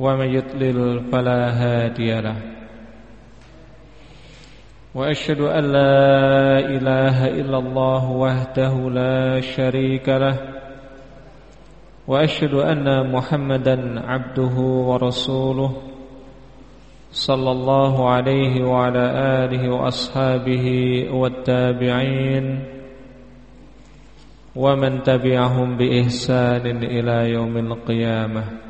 ومن يضلل فلا هادي له. وأشهد أن لا إله إلا الله وحده لا شريك له. وأشهد أن محمدا عبده ورسوله صلى الله عليه وعلى آله وأصحابه والتابعين ومن تبعهم بإحسان إلى يوم القيامة.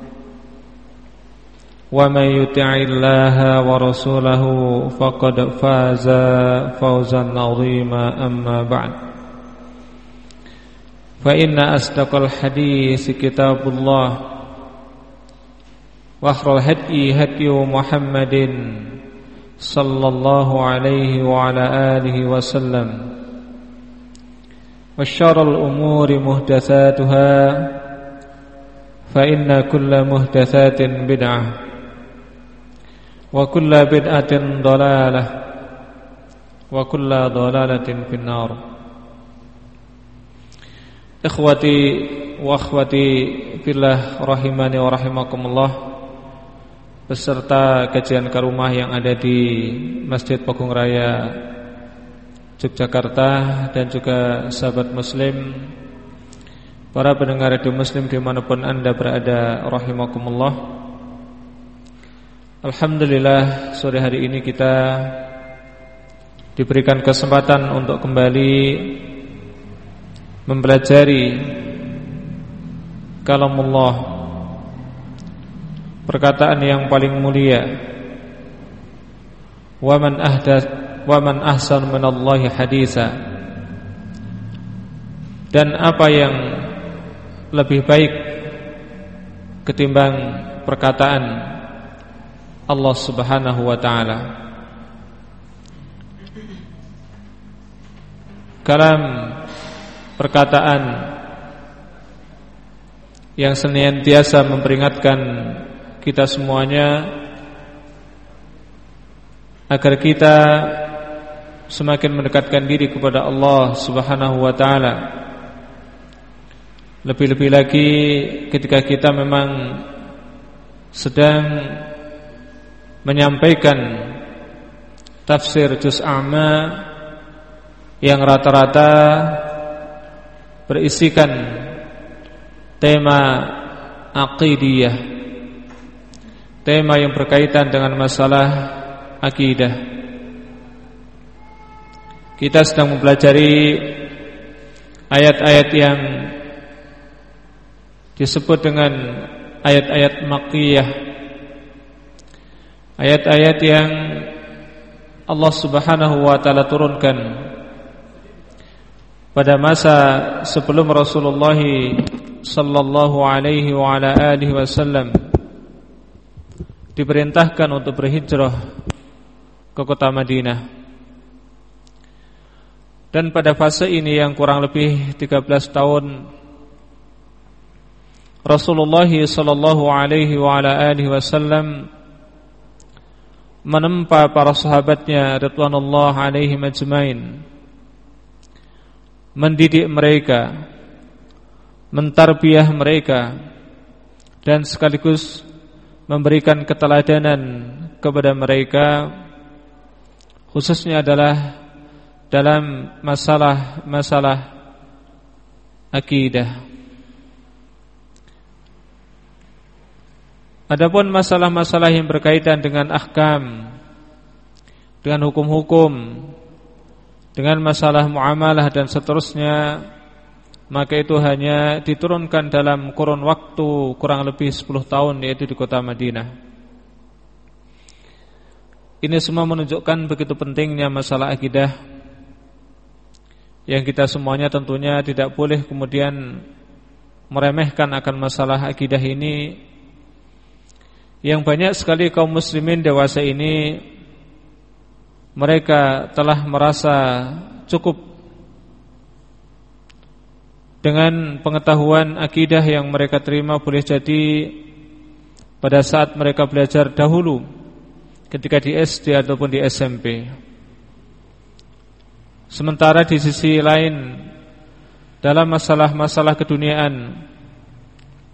ومن يطع الله ورسوله فقد فاز فوزا عظيما أما بعد. فإن أصدق الحديث كتاب الله وأخر الهدي هدي محمد صلى الله عليه وعلى آله وسلم. وشر الأمور مهدثاتها فإن كل مهدثات بدعة. وكل بدعة ضلالة وكل ضلالة في النار إخوتي وأخوتي في الله رحمني ورحمكم الله beserta kajian ke rumah yang ada di Masjid Pogung Raya Yogyakarta dan juga sahabat muslim Para pendengar radio muslim dimanapun anda berada Rahimakumullah Alhamdulillah sore hari ini kita Diberikan kesempatan untuk kembali Mempelajari Kalamullah Perkataan yang paling mulia. Waman ahdas Waman ahsan minallahi haditha. Dan apa yang Lebih baik Ketimbang perkataan Allah subhanahu wa ta'ala Kalam Perkataan Yang senantiasa memperingatkan kita semuanya agar kita semakin mendekatkan diri kepada Allah Subhanahu wa taala. Lebih-lebih lagi ketika kita memang sedang menyampaikan tafsir juz amma yang rata-rata berisikan tema aqidiyah tema yang berkaitan dengan masalah akidah. Kita sedang mempelajari ayat-ayat yang disebut dengan ayat-ayat makkiyah. Ayat-ayat yang Allah Subhanahu wa taala turunkan pada masa sebelum Rasulullah sallallahu alaihi wa ala alihi wasallam diperintahkan untuk berhijrah ke kota Madinah. Dan pada fase ini yang kurang lebih 13 tahun Rasulullah sallallahu alaihi wa ala alihi wasallam menempa para sahabatnya radhiyallahu alaihi majmain mendidik mereka mentarbiah mereka dan sekaligus memberikan keteladanan kepada mereka khususnya adalah dalam masalah-masalah akidah Adapun masalah-masalah yang berkaitan dengan ahkam dengan hukum-hukum dengan masalah muamalah dan seterusnya maka itu hanya diturunkan dalam kurun waktu kurang lebih 10 tahun yaitu di kota Madinah. Ini semua menunjukkan begitu pentingnya masalah akidah yang kita semuanya tentunya tidak boleh kemudian meremehkan akan masalah akidah ini yang banyak sekali kaum muslimin dewasa ini mereka telah merasa cukup dengan pengetahuan akidah yang mereka terima boleh jadi pada saat mereka belajar dahulu ketika di SD ataupun di SMP. Sementara di sisi lain dalam masalah-masalah keduniaan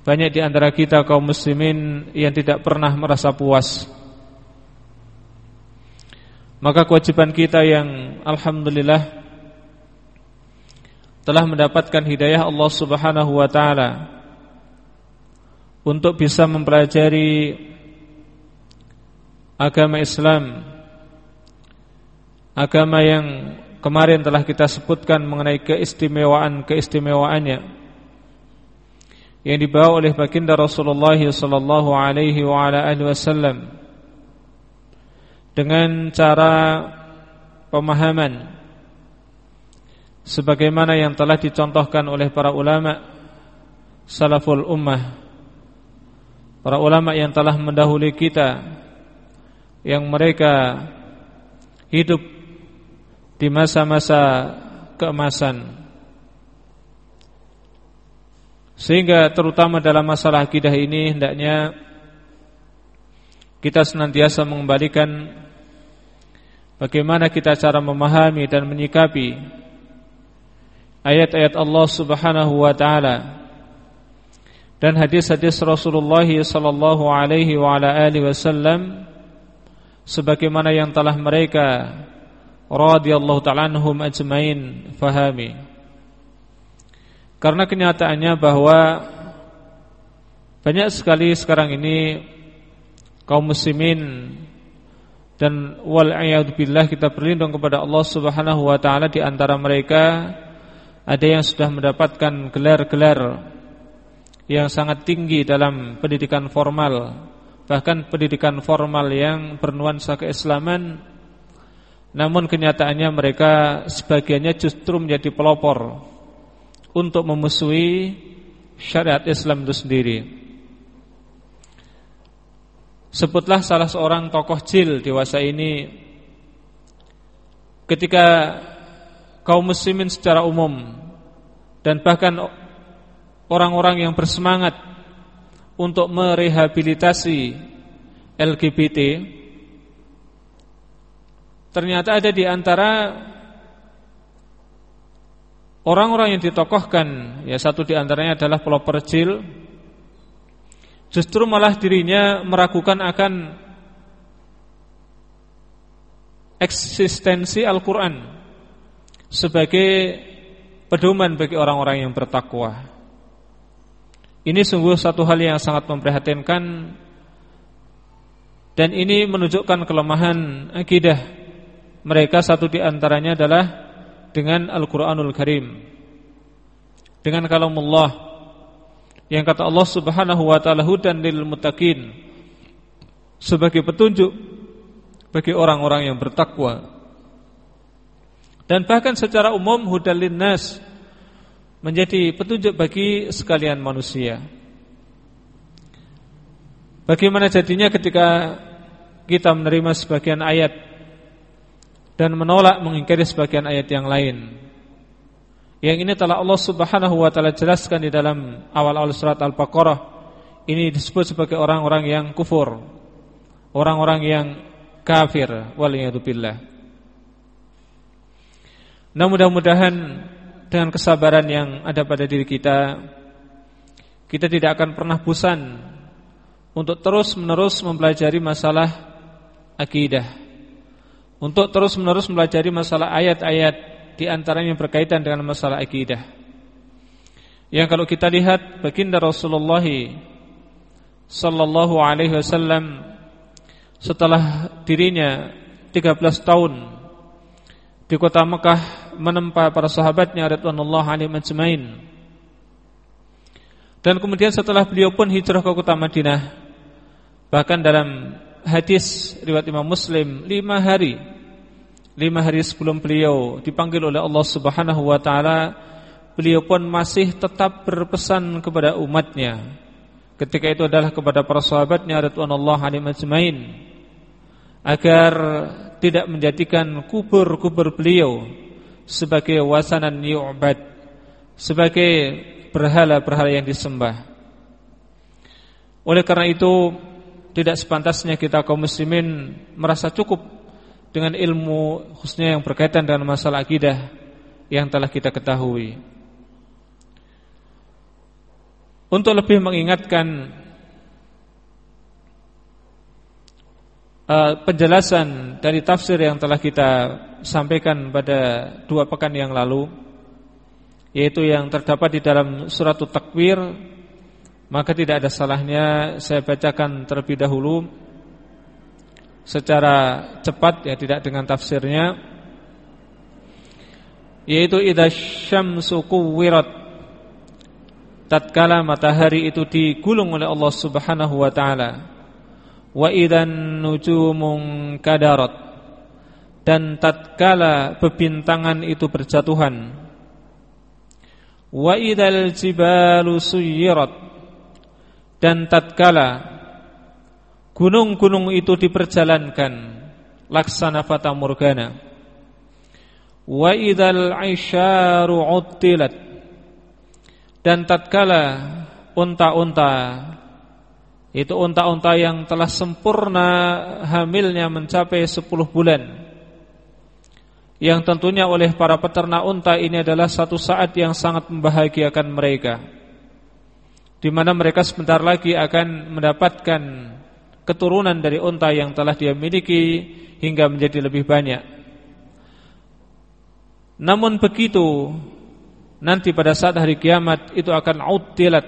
banyak di antara kita kaum muslimin yang tidak pernah merasa puas. Maka kewajiban kita yang alhamdulillah telah mendapatkan hidayah Allah Subhanahu wa taala untuk bisa mempelajari agama Islam agama yang kemarin telah kita sebutkan mengenai keistimewaan-keistimewaannya yang dibawa oleh baginda Rasulullah sallallahu alaihi wa ala alihi wasallam dengan cara pemahaman sebagaimana yang telah dicontohkan oleh para ulama salaful ummah para ulama yang telah mendahului kita yang mereka hidup di masa-masa keemasan Sehingga terutama dalam masalah akidah ini hendaknya kita senantiasa mengembalikan bagaimana kita cara memahami dan menyikapi ayat-ayat Allah Subhanahu wa taala dan hadis-hadis Rasulullah sallallahu alaihi wa ala alihi wasallam sebagaimana yang telah mereka radhiyallahu ta'ala anhum ajmain fahami. Karena kenyataannya bahwa banyak sekali sekarang ini kaum muslimin dan wal billah kita berlindung kepada Allah Subhanahu wa taala di antara mereka. Ada yang sudah mendapatkan gelar-gelar yang sangat tinggi dalam pendidikan formal bahkan pendidikan formal yang bernuansa keislaman. Namun kenyataannya mereka sebagiannya justru menjadi pelopor untuk memusuhi syariat Islam itu sendiri. Sebutlah salah seorang tokoh jil dewasa ini ketika kaum muslimin secara umum dan bahkan orang-orang yang bersemangat untuk merehabilitasi LGBT ternyata ada di antara Orang-orang yang ditokohkan ya satu di antaranya adalah pelopor jil justru malah dirinya meragukan akan eksistensi Al-Qur'an sebagai pedoman bagi orang-orang yang bertakwa. Ini sungguh satu hal yang sangat memprihatinkan dan ini menunjukkan kelemahan akidah mereka satu di antaranya adalah dengan Al-Qur'anul Karim. Dengan kalamullah yang kata Allah Subhanahu wa taala hudan lil muttaqin sebagai petunjuk bagi orang-orang yang bertakwa. Dan bahkan secara umum hudal linnas menjadi petunjuk bagi sekalian manusia. Bagaimana jadinya ketika kita menerima sebagian ayat dan menolak mengingkari sebagian ayat yang lain. Yang ini telah Allah Subhanahu wa taala jelaskan di dalam awal-awal surat Al-Baqarah. Ini disebut sebagai orang-orang yang kufur. Orang-orang yang kafir waliyadzubillah. Nah mudah-mudahan dengan kesabaran yang ada pada diri kita kita tidak akan pernah bosan untuk terus-menerus mempelajari masalah akidah. Untuk terus-menerus mempelajari masalah ayat-ayat di antaranya berkaitan dengan masalah akidah. Yang kalau kita lihat baginda Rasulullah sallallahu alaihi wasallam setelah dirinya 13 tahun di kota Mekah menempa para sahabatnya radhiyallahu anhum ajmain. Dan kemudian setelah beliau pun hijrah ke kota Madinah, bahkan dalam hadis riwayat Imam Muslim, lima hari, lima hari sebelum beliau dipanggil oleh Allah Subhanahu Wa Taala, beliau pun masih tetap berpesan kepada umatnya. Ketika itu adalah kepada para sahabatnya radhiyallahu anhum ajmain agar tidak menjadikan kubur-kubur beliau sebagai wasanan yu'bad sebagai berhala-berhala yang disembah oleh karena itu tidak sepantasnya kita kaum muslimin merasa cukup dengan ilmu khususnya yang berkaitan dengan masalah akidah yang telah kita ketahui. Untuk lebih mengingatkan uh, penjelasan dari tafsir yang telah kita sampaikan pada dua pekan yang lalu yaitu yang terdapat di dalam surat takwir maka tidak ada salahnya saya bacakan terlebih dahulu secara cepat ya tidak dengan tafsirnya yaitu idza syamsu kuwirat tatkala matahari itu digulung oleh Allah Subhanahu wa taala. Wa idan nujumun kadarat dan tatkala bebintangan itu berjatuhan. Wa idal jibalu suyirat dan tatkala gunung-gunung itu diperjalankan laksana fata morgana wa idal aisyaru uttilat. Dan tatkala unta-unta itu unta-unta yang telah sempurna hamilnya mencapai 10 bulan. Yang tentunya oleh para peternak unta ini adalah satu saat yang sangat membahagiakan mereka di mana mereka sebentar lagi akan mendapatkan keturunan dari unta yang telah dia miliki hingga menjadi lebih banyak. Namun begitu nanti pada saat hari kiamat itu akan utilat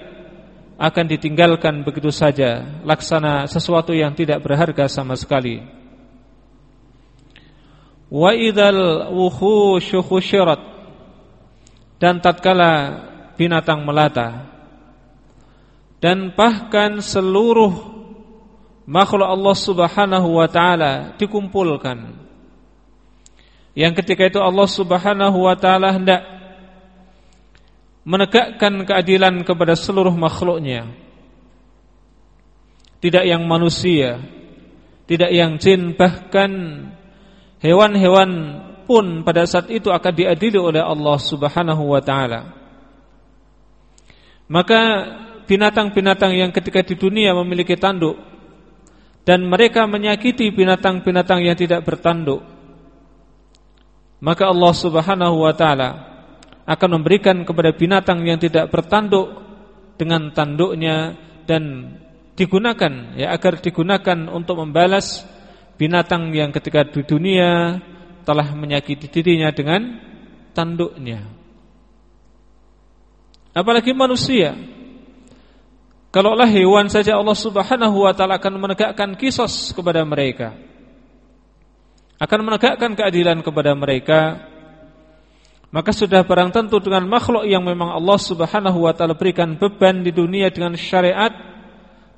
akan ditinggalkan begitu saja laksana sesuatu yang tidak berharga sama sekali wa idzal wuhushu khusyirat dan tatkala binatang melata dan bahkan seluruh makhluk Allah Subhanahu wa taala dikumpulkan. Yang ketika itu Allah Subhanahu wa taala hendak menegakkan keadilan kepada seluruh makhluknya. Tidak yang manusia tidak yang jin bahkan hewan-hewan pun pada saat itu akan diadili oleh Allah Subhanahu wa taala. Maka binatang-binatang yang ketika di dunia memiliki tanduk dan mereka menyakiti binatang-binatang yang tidak bertanduk maka Allah Subhanahu wa taala akan memberikan kepada binatang yang tidak bertanduk dengan tanduknya dan digunakan ya agar digunakan untuk membalas binatang yang ketika di dunia telah menyakiti dirinya dengan tanduknya. Apalagi manusia. Kalaulah hewan saja Allah Subhanahu wa taala akan menegakkan kisos kepada mereka. Akan menegakkan keadilan kepada mereka maka sudah barang tentu dengan makhluk yang memang Allah Subhanahu wa taala berikan beban di dunia dengan syariat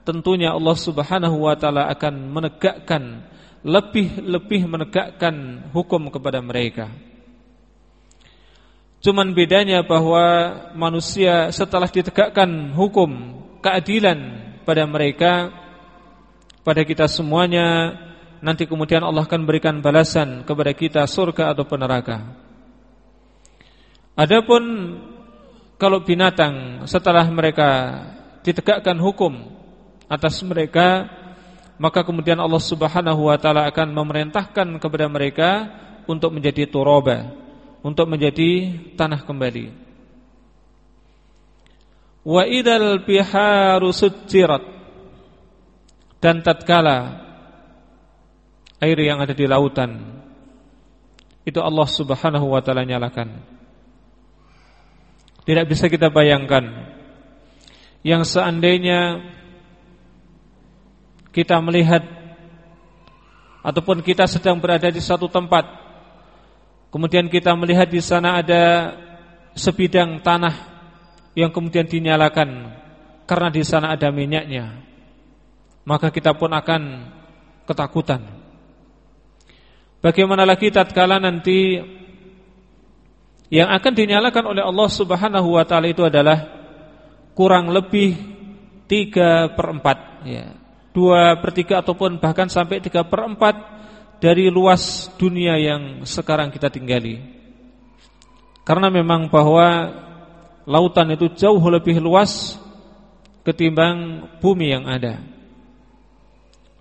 tentunya Allah Subhanahu wa taala akan menegakkan lebih-lebih menegakkan hukum kepada mereka. Cuman bedanya bahwa manusia setelah ditegakkan hukum keadilan pada mereka pada kita semuanya nanti kemudian Allah akan berikan balasan kepada kita surga atau neraka. Adapun kalau binatang setelah mereka ditegakkan hukum atas mereka maka kemudian Allah Subhanahu wa taala akan memerintahkan kepada mereka untuk menjadi turaba, untuk menjadi tanah kembali. Wa idal biharu sujirat dan tatkala air yang ada di lautan itu Allah Subhanahu wa taala nyalakan. Tidak bisa kita bayangkan yang seandainya kita melihat ataupun kita sedang berada di satu tempat kemudian kita melihat di sana ada sebidang tanah yang kemudian dinyalakan karena di sana ada minyaknya maka kita pun akan ketakutan bagaimana lagi tatkala nanti yang akan dinyalakan oleh Allah Subhanahu wa taala itu adalah kurang lebih 3 per 4 ya dua per tiga ataupun bahkan sampai tiga per empat dari luas dunia yang sekarang kita tinggali. Karena memang bahwa lautan itu jauh lebih luas ketimbang bumi yang ada.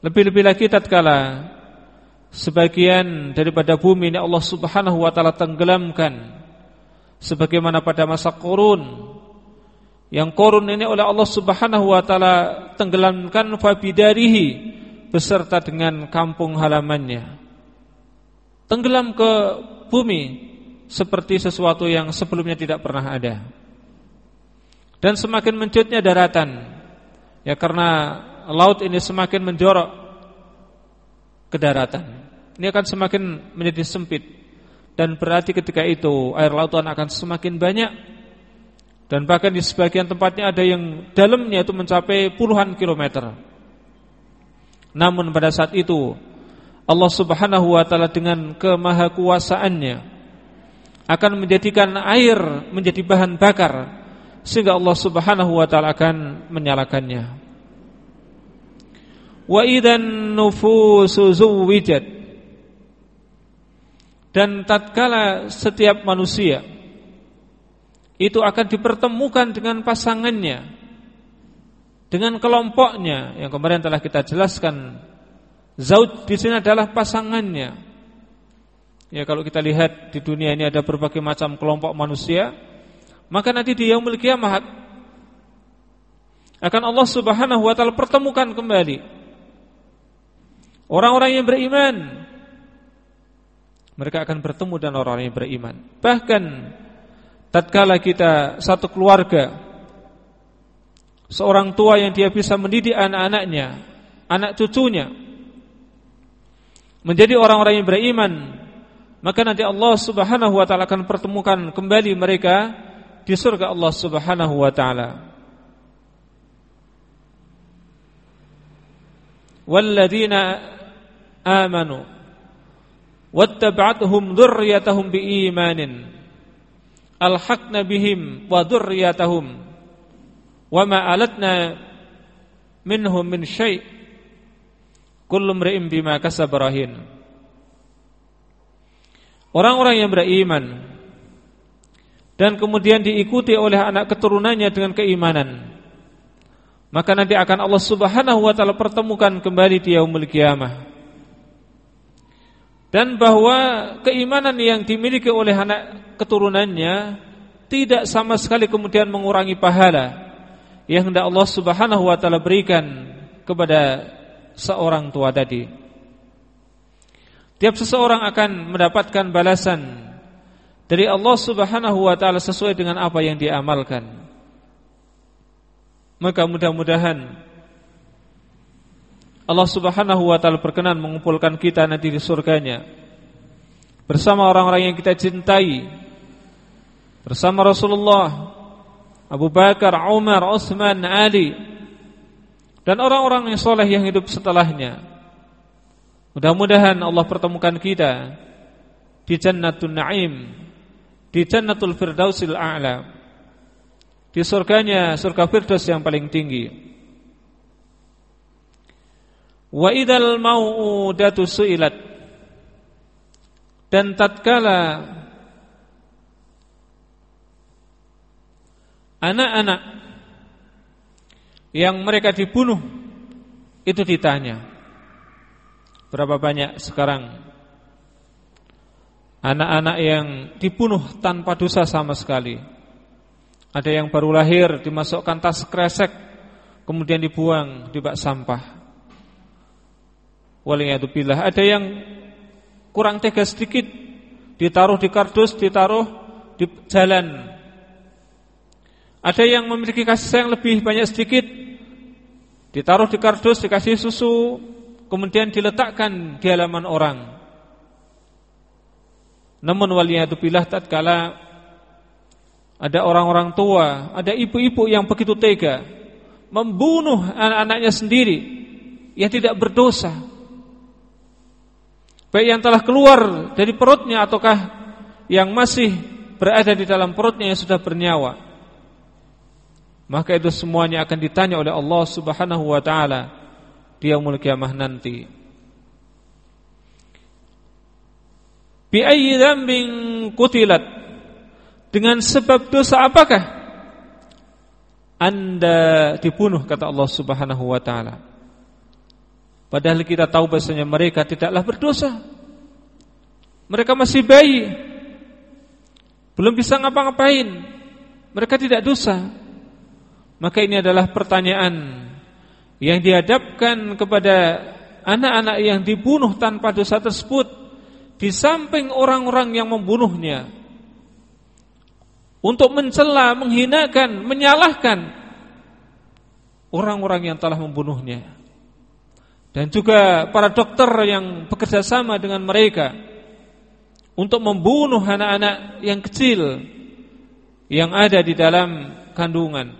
Lebih-lebih lagi tatkala sebagian daripada bumi ini Allah Subhanahu wa taala tenggelamkan sebagaimana pada masa Qurun yang korun ini oleh Allah Subhanahu wa taala tenggelamkan fabidarihi beserta dengan kampung halamannya. Tenggelam ke bumi seperti sesuatu yang sebelumnya tidak pernah ada. Dan semakin mencutnya daratan. Ya karena laut ini semakin menjorok ke daratan. Ini akan semakin menjadi sempit dan berarti ketika itu air lautan akan semakin banyak dan bahkan di sebagian tempatnya ada yang dalamnya itu mencapai puluhan kilometer. Namun pada saat itu Allah Subhanahu wa taala dengan kemahakuasaannya akan menjadikan air menjadi bahan bakar sehingga Allah Subhanahu wa taala akan menyalakannya. Wa idan nufusu zuwijat. Dan tatkala setiap manusia itu akan dipertemukan dengan pasangannya dengan kelompoknya. Yang kemarin telah kita jelaskan zauj di sini adalah pasangannya. Ya kalau kita lihat di dunia ini ada berbagai macam kelompok manusia maka nanti di yaumul kiamat akan Allah Subhanahu wa taala pertemukan kembali. Orang-orang yang beriman mereka akan bertemu dengan orang-orang yang beriman. Bahkan tatkala kita satu keluarga seorang tua yang dia bisa mendidik anak-anaknya, anak cucunya menjadi orang-orang yang beriman, maka nanti Allah Subhanahu wa taala akan pertemukan kembali mereka di surga Allah Subhanahu wa taala. Walladzina amanu wattaba'atuhum dzurriyyatuhum biimanin. Alhaqna bihim wa dzurriyyatahum wa ma alatna minhum min syai' kullu mri'in bima rahin Orang-orang yang beriman dan kemudian diikuti oleh anak keturunannya dengan keimanan maka nanti akan Allah Subhanahu wa taala pertemukan kembali di yaumul kiamah dan bahwa keimanan yang dimiliki oleh anak keturunannya tidak sama sekali kemudian mengurangi pahala yang hendak Allah Subhanahu wa taala berikan kepada seorang tua tadi. Tiap seseorang akan mendapatkan balasan dari Allah Subhanahu wa taala sesuai dengan apa yang diamalkan. Maka mudah-mudahan Allah Subhanahu wa taala berkenan mengumpulkan kita nanti di surganya bersama orang-orang yang kita cintai bersama Rasulullah Abu Bakar, Umar, Utsman, Ali dan orang-orang yang soleh yang hidup setelahnya. Mudah-mudahan Allah pertemukan kita di Jannatul Naim, di Jannatul Firdausil A'la, di surganya surga Firdaus yang paling tinggi. Wa idal mau'udatu su'ilat. Dan tatkala Anak-anak Yang mereka dibunuh Itu ditanya Berapa banyak sekarang anak-anak yang dibunuh tanpa dosa sama sekali. Ada yang baru lahir dimasukkan tas kresek kemudian dibuang di bak sampah. Waliyadzubillah. Ada yang kurang tega sedikit ditaruh di kardus, ditaruh di jalan. Ada yang memiliki kasih sayang lebih banyak sedikit ditaruh di kardus, dikasih susu, kemudian diletakkan di halaman orang. Namun waliyadzubillah tatkala ada orang-orang tua, ada ibu-ibu yang begitu tega membunuh anak-anaknya sendiri yang tidak berdosa. Baik yang telah keluar dari perutnya ataukah yang masih berada di dalam perutnya yang sudah bernyawa. Maka itu semuanya akan ditanya oleh Allah Subhanahu wa taala di yaumul kiamah nanti. Bi ayyi dzambin qutilat? Dengan sebab dosa apakah Anda dibunuh kata Allah Subhanahu wa taala? Padahal kita tahu bahasanya mereka tidaklah berdosa. Mereka masih bayi. Belum bisa ngapa-ngapain. Mereka tidak dosa. Maka ini adalah pertanyaan yang dihadapkan kepada anak-anak yang dibunuh tanpa dosa tersebut di samping orang-orang yang membunuhnya. Untuk mencela, menghinakan, menyalahkan orang-orang yang telah membunuhnya. Dan juga para dokter yang bekerja sama dengan mereka untuk membunuh anak-anak yang kecil yang ada di dalam kandungan.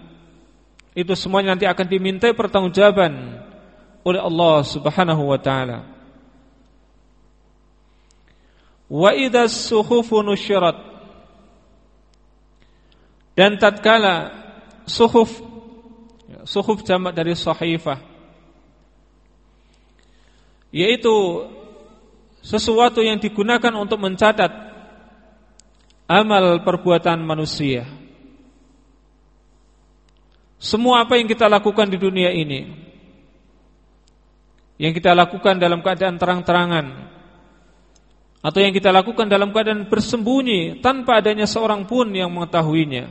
Itu semuanya nanti akan dimintai pertanggungjawaban oleh Allah Subhanahu wa taala. Wa idza suhufu nusyirat. Dan tatkala suhuf suhuf jamak dari sahifah yaitu sesuatu yang digunakan untuk mencatat amal perbuatan manusia. Semua apa yang kita lakukan di dunia ini Yang kita lakukan dalam keadaan terang-terangan Atau yang kita lakukan dalam keadaan bersembunyi Tanpa adanya seorang pun yang mengetahuinya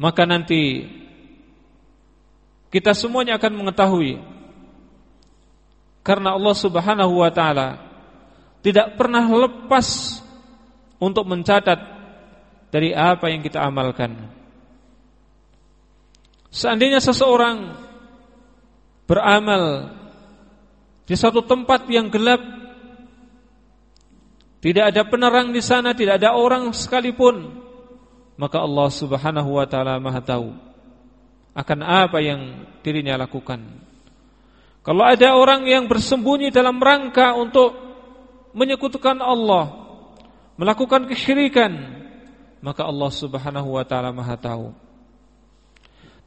Maka nanti Kita semuanya akan mengetahui Karena Allah subhanahu wa ta'ala Tidak pernah lepas Untuk mencatat dari apa yang kita amalkan. Seandainya seseorang beramal di satu tempat yang gelap, tidak ada penerang di sana, tidak ada orang sekalipun, maka Allah Subhanahu wa taala Maha tahu akan apa yang dirinya lakukan. Kalau ada orang yang bersembunyi dalam rangka untuk menyekutukan Allah, melakukan kesyirikan, maka Allah Subhanahu wa taala Maha tahu.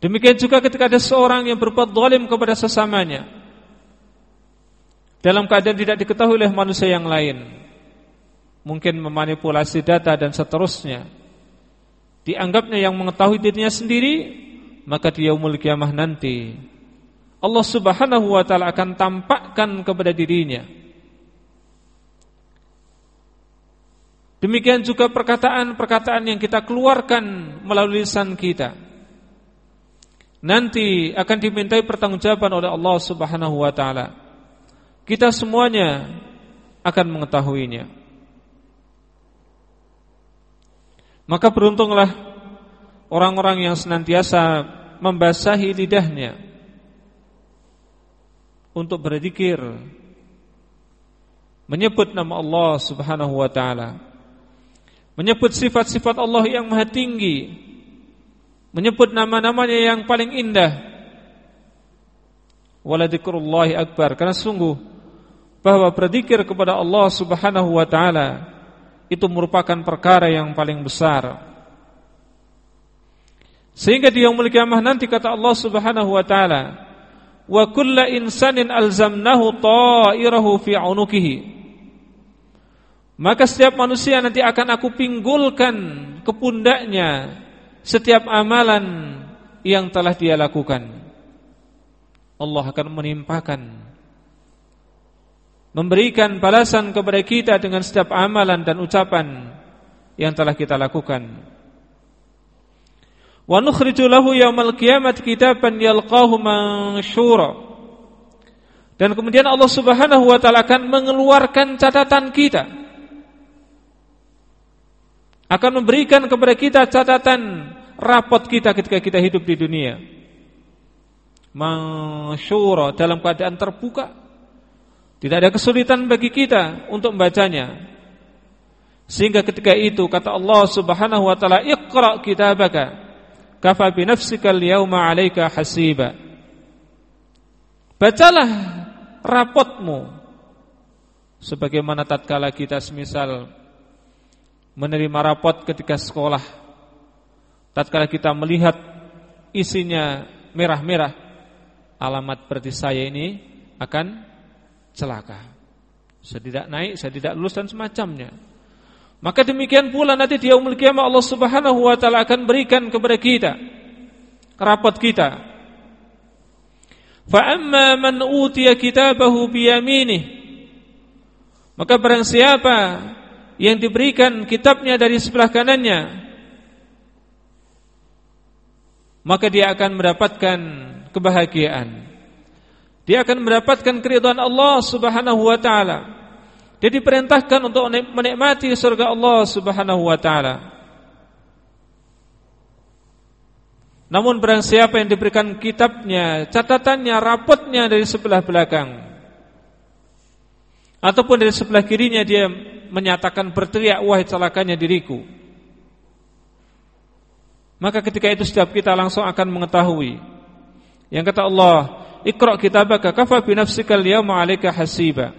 Demikian juga ketika ada seorang yang berbuat zalim kepada sesamanya dalam keadaan tidak diketahui oleh manusia yang lain, mungkin memanipulasi data dan seterusnya. Dianggapnya yang mengetahui dirinya sendiri, maka di yaumul kiamah nanti Allah Subhanahu wa taala akan tampakkan kepada dirinya Demikian juga perkataan-perkataan yang kita keluarkan melalui lisan kita. Nanti akan dimintai pertanggungjawaban oleh Allah Subhanahu wa taala. Kita semuanya akan mengetahuinya. Maka beruntunglah orang-orang yang senantiasa membasahi lidahnya untuk berzikir menyebut nama Allah Subhanahu wa taala menyebut sifat-sifat Allah yang maha tinggi, menyebut nama-namanya yang paling indah. Waladikrullahi akbar karena sungguh bahwa berzikir kepada Allah Subhanahu wa taala itu merupakan perkara yang paling besar. Sehingga di yaumul kiamah nanti kata Allah Subhanahu wa taala, "Wa kullu insanin alzamnahu ta'irahu fi 'unukihi." Maka setiap manusia nanti akan aku pinggulkan ke pundaknya setiap amalan yang telah dia lakukan. Allah akan menimpakan memberikan balasan kepada kita dengan setiap amalan dan ucapan yang telah kita lakukan. Wa nukhriju lahu yaumal qiyamati kitaban yalqahu mansyura. Dan kemudian Allah Subhanahu wa taala akan mengeluarkan catatan kita. Akan memberikan kepada kita catatan rapot kita ketika kita hidup di dunia. Mansyura dalam keadaan terbuka tidak ada kesulitan bagi kita untuk membacanya. Sehingga ketika itu kata Allah Subhanahu wa taala, "Iqra kitabaka kafa bi nafsika al-yawma 'alaika hasiba." Bacalah rapotmu sebagaimana tatkala kita semisal menerima rapot ketika sekolah. Tatkala kita melihat isinya merah-merah, alamat berarti saya ini akan celaka. Saya tidak naik, saya tidak lulus dan semacamnya. Maka demikian pula nanti di yaumul kiamah Allah Subhanahu wa taala akan berikan kepada kita kerapat kita. Fa amma man utiya kitabahu bi maka barang siapa yang diberikan kitabnya dari sebelah kanannya maka dia akan mendapatkan kebahagiaan dia akan mendapatkan keridhaan Allah Subhanahu wa taala. Dia diperintahkan untuk menikmati surga Allah Subhanahu wa taala. Namun barang siapa yang diberikan kitabnya, catatannya, rapotnya dari sebelah belakang ataupun dari sebelah kirinya dia menyatakan berteriak wahai celakanya diriku. Maka ketika itu setiap kita langsung akan mengetahui yang kata Allah Iqra kitabaka kafa bi nafsika al-yawma 'alaika hasiba.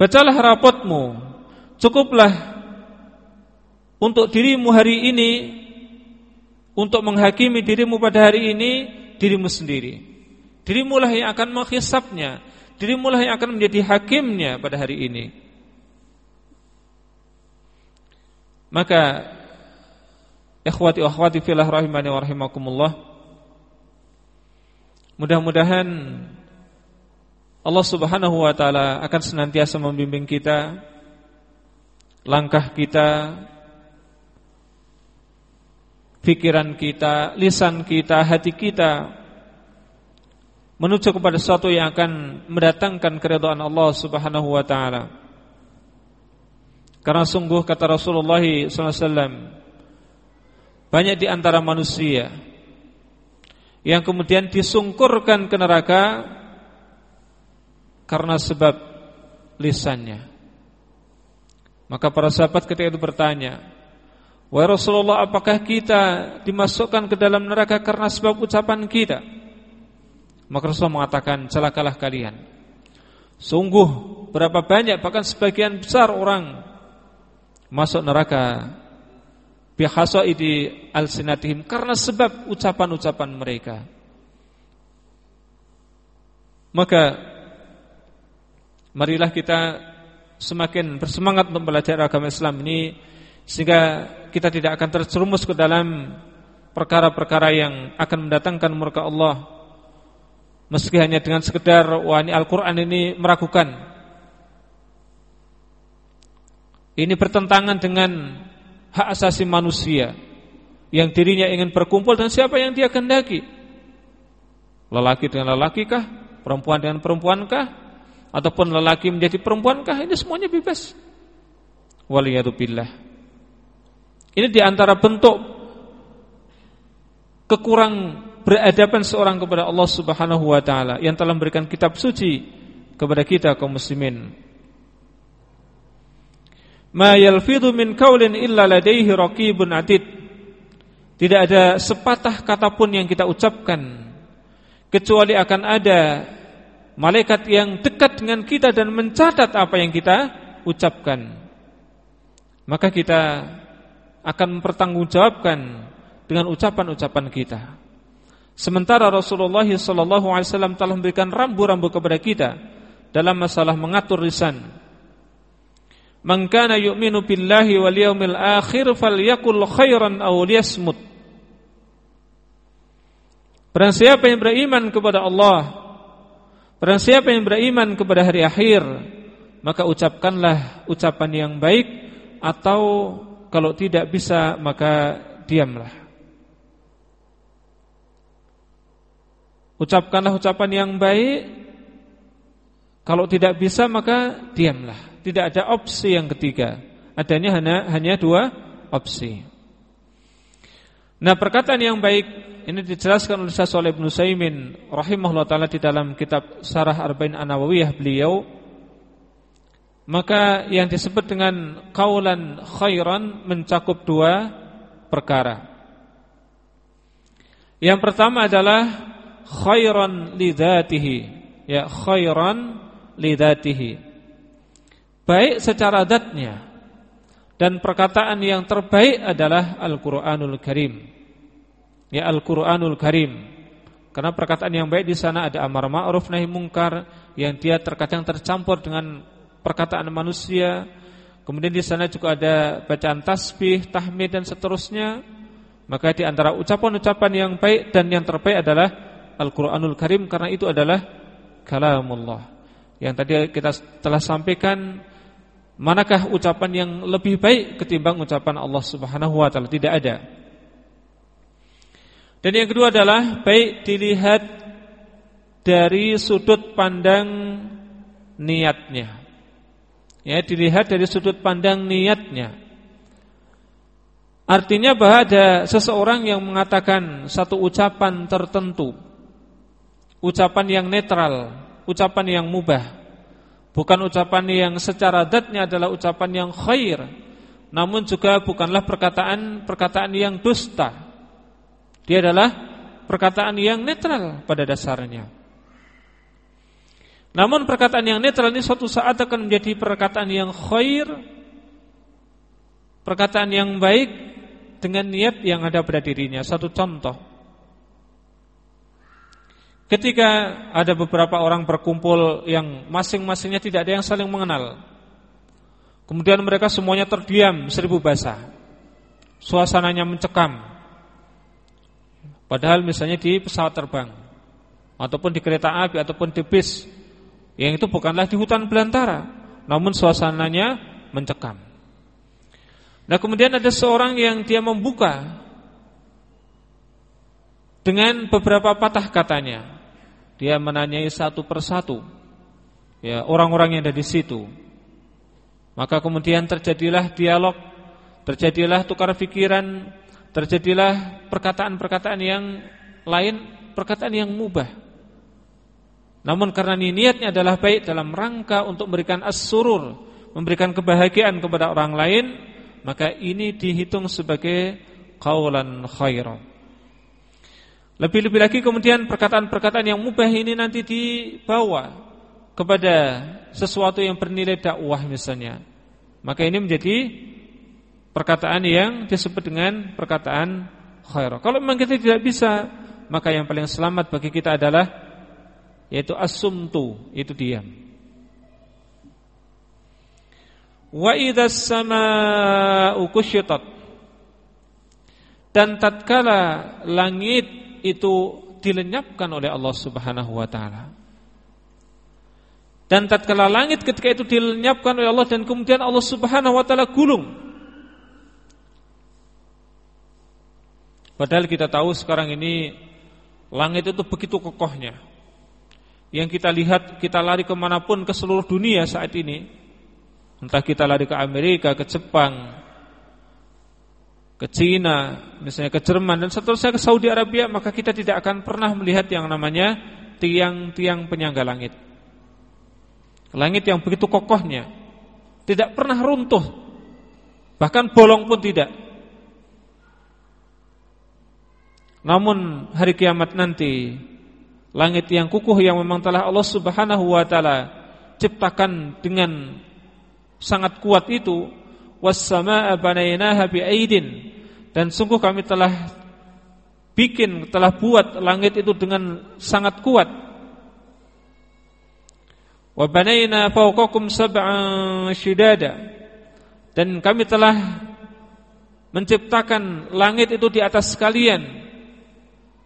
Bacalah rapotmu. Cukuplah untuk dirimu hari ini untuk menghakimi dirimu pada hari ini dirimu sendiri. Dirimulah yang akan menghisapnya, dirimulah yang akan menjadi hakimnya pada hari ini. Maka ikhwati akhwati fillah rahimani wa rahimakumullah Mudah-mudahan Allah Subhanahu wa taala akan senantiasa membimbing kita langkah kita pikiran kita, lisan kita, hati kita menuju kepada sesuatu yang akan mendatangkan keridhaan Allah Subhanahu wa taala. Karena sungguh kata Rasulullah SAW banyak di antara manusia yang kemudian disungkurkan ke neraka karena sebab lisannya. Maka para sahabat ketika itu bertanya, "Wahai Rasulullah, apakah kita dimasukkan ke dalam neraka karena sebab ucapan kita?" Maka Rasulullah mengatakan, "Celakalah kalian. Sungguh berapa banyak bahkan sebagian besar orang masuk neraka bihasaidi al-sinatihim karena sebab ucapan-ucapan mereka. Maka marilah kita semakin bersemangat untuk belajar agama Islam ini sehingga kita tidak akan terjerumus ke dalam perkara-perkara yang akan mendatangkan murka Allah meski hanya dengan sekedar wah ini Al-Qur'an ini meragukan. Ini bertentangan dengan hak asasi manusia yang dirinya ingin berkumpul dan siapa yang dia kehendaki. Lelaki dengan lelaki kah? Perempuan dengan perempuan kah? Ataupun lelaki menjadi perempuan kah? Ini semuanya bebas. Waliyadzubillah. Ini di antara bentuk kekurang beradaban seorang kepada Allah Subhanahu wa taala yang telah memberikan kitab suci kepada kita kaum muslimin ma yalfidhu min kaulin illa ladaihi raqibun atid. Tidak ada sepatah kata pun yang kita ucapkan kecuali akan ada malaikat yang dekat dengan kita dan mencatat apa yang kita ucapkan. Maka kita akan mempertanggungjawabkan dengan ucapan-ucapan kita. Sementara Rasulullah SAW telah memberikan rambu-rambu kepada kita dalam masalah mengatur lisan, Man kana yu'minu billahi wal yawmil akhir falyakul khairan aw liyasmut. Barang siapa yang beriman kepada Allah Barang siapa yang beriman kepada hari akhir Maka ucapkanlah ucapan yang baik Atau kalau tidak bisa maka diamlah Ucapkanlah ucapan yang baik Kalau tidak bisa maka diamlah Tidak ada opsi yang ketiga Adanya hanya, hanya dua opsi Nah perkataan yang baik ini dijelaskan oleh Syekh Shalih bin Utsaimin rahimahullah taala di dalam kitab Syarah Arba'in An-Nawawiyah beliau maka yang disebut dengan kaulan khairan mencakup dua perkara. Yang pertama adalah khairan lidzatihi, ya khairan lidzatihi. Baik secara zatnya dan perkataan yang terbaik adalah Al-Qur'anul Karim ya Al-Qur'anul Karim. Karena perkataan yang baik di sana ada amar ma'ruf nahi mungkar yang dia terkadang tercampur dengan perkataan manusia. Kemudian di sana juga ada bacaan tasbih, tahmid dan seterusnya. Maka di antara ucapan-ucapan yang baik dan yang terbaik adalah Al-Qur'anul Karim karena itu adalah kalamullah. Yang tadi kita telah sampaikan manakah ucapan yang lebih baik ketimbang ucapan Allah Subhanahu wa taala? Tidak ada. Dan yang kedua adalah baik dilihat dari sudut pandang niatnya. Ya, dilihat dari sudut pandang niatnya. Artinya bahwa ada seseorang yang mengatakan satu ucapan tertentu, ucapan yang netral, ucapan yang mubah, bukan ucapan yang secara datnya adalah ucapan yang khair, namun juga bukanlah perkataan-perkataan yang dusta. Dia adalah perkataan yang netral pada dasarnya. Namun perkataan yang netral ini suatu saat akan menjadi perkataan yang khair, perkataan yang baik dengan niat yang ada pada dirinya. Satu contoh. Ketika ada beberapa orang berkumpul yang masing-masingnya tidak ada yang saling mengenal. Kemudian mereka semuanya terdiam seribu bahasa. Suasananya mencekam. Padahal misalnya di pesawat terbang ataupun di kereta api ataupun di bis yang itu bukanlah di hutan belantara, namun suasananya mencekam. Nah, kemudian ada seorang yang dia membuka dengan beberapa patah katanya. Dia menanyai satu persatu ya orang-orang yang ada di situ. Maka kemudian terjadilah dialog, terjadilah tukar pikiran, terjadilah perkataan-perkataan yang lain, perkataan yang mubah. Namun karena niatnya adalah baik dalam rangka untuk memberikan as-surur, memberikan kebahagiaan kepada orang lain, maka ini dihitung sebagai qaulan khairan. Lebih-lebih lagi kemudian perkataan-perkataan yang mubah ini nanti dibawa kepada sesuatu yang bernilai dakwah misalnya. Maka ini menjadi perkataan yang disebut dengan perkataan khair. Kalau memang kita tidak bisa, maka yang paling selamat bagi kita adalah yaitu asumtu, itu diam. Wa idzas samaa'u. Dan tatkala langit itu dilenyapkan oleh Allah Subhanahu wa taala. Dan tatkala langit ketika itu dilenyapkan oleh Allah dan kemudian Allah Subhanahu wa taala gulung Padahal kita tahu sekarang ini langit itu begitu kokohnya. Yang kita lihat, kita lari ke mana pun ke seluruh dunia saat ini. Entah kita lari ke Amerika, ke Jepang, ke Cina, misalnya ke Jerman dan seterusnya ke Saudi Arabia, maka kita tidak akan pernah melihat yang namanya tiang-tiang penyangga langit. Langit yang begitu kokohnya, tidak pernah runtuh, bahkan bolong pun tidak. Namun hari kiamat nanti langit yang kukuh yang memang telah Allah Subhanahu wa taala ciptakan dengan sangat kuat itu banaynaha bi'aidin. Dan sungguh kami telah bikin telah buat langit itu dengan sangat kuat. Wa banayna fawqakum shidada. Dan kami telah menciptakan langit itu di atas kalian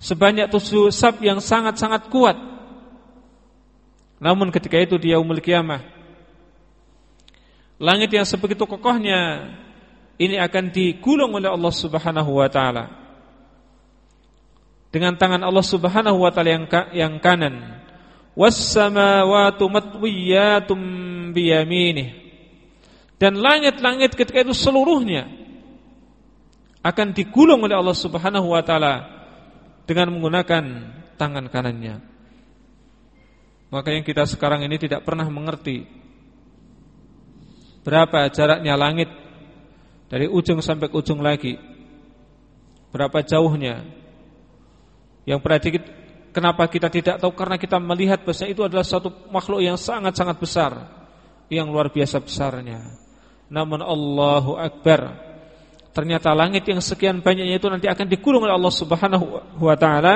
sebanyak tujuh sab yang sangat-sangat kuat. Namun ketika itu dia umul kiamah Langit yang sebegitu kokohnya Ini akan digulung oleh Allah subhanahu wa ta'ala. Dengan tangan Allah subhanahu wa ta'ala yang, kanan. Wassamawatu matwiyatum biyaminih. Dan langit-langit ketika itu seluruhnya Akan digulung oleh Allah subhanahu wa ta'ala Dengan menggunakan tangan kanannya. Maka yang kita sekarang ini tidak pernah mengerti Berapa jaraknya langit? Dari ujung sampai ujung lagi. Berapa jauhnya? Yang dikit Kenapa kita tidak tahu? Karena kita melihat bahwa itu adalah suatu makhluk yang sangat-sangat besar Yang luar biasa besarnya. Namun Allahu Akbar. Ternyata langit yang sekian banyaknya itu nanti akan dikulung oleh Allah Subhanahu wa taala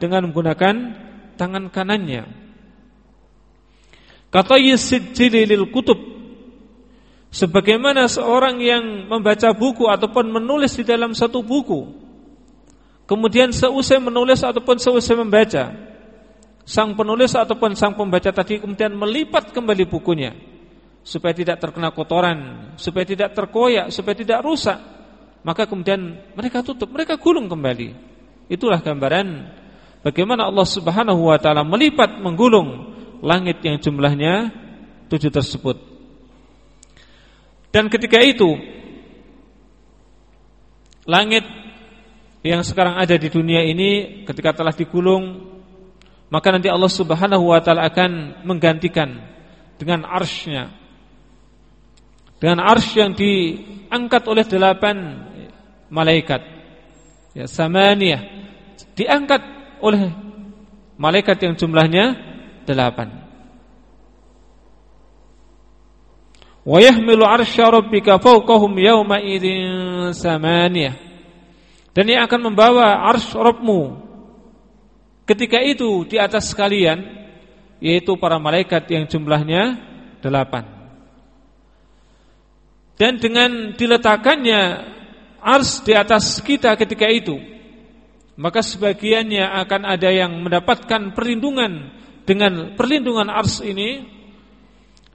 dengan menggunakan tangan kanannya. Kata yisjili lil kutub Sebagaimana seorang yang membaca buku ataupun menulis di dalam satu buku Kemudian seusai menulis ataupun seusai membaca Sang penulis ataupun sang pembaca tadi kemudian melipat kembali bukunya Supaya tidak terkena kotoran Supaya tidak terkoyak Supaya tidak rusak Maka kemudian mereka tutup Mereka gulung kembali Itulah gambaran Bagaimana Allah subhanahu wa ta'ala melipat menggulung langit yang jumlahnya tujuh tersebut. Dan ketika itu langit yang sekarang ada di dunia ini ketika telah digulung maka nanti Allah Subhanahu wa taala akan menggantikan dengan arsy-Nya. Dengan arsy yang diangkat oleh delapan malaikat. Ya, samaniyah diangkat oleh malaikat yang jumlahnya delapan. Wa yahmilu arsya rabbika fawqahum yawma. Dan ia akan membawa arsy Rabbmu ketika itu di atas sekalian yaitu para malaikat yang jumlahnya delapan. Dan dengan diletakkannya ars di atas kita ketika itu maka sebagiannya akan ada yang mendapatkan perlindungan dengan perlindungan ars ini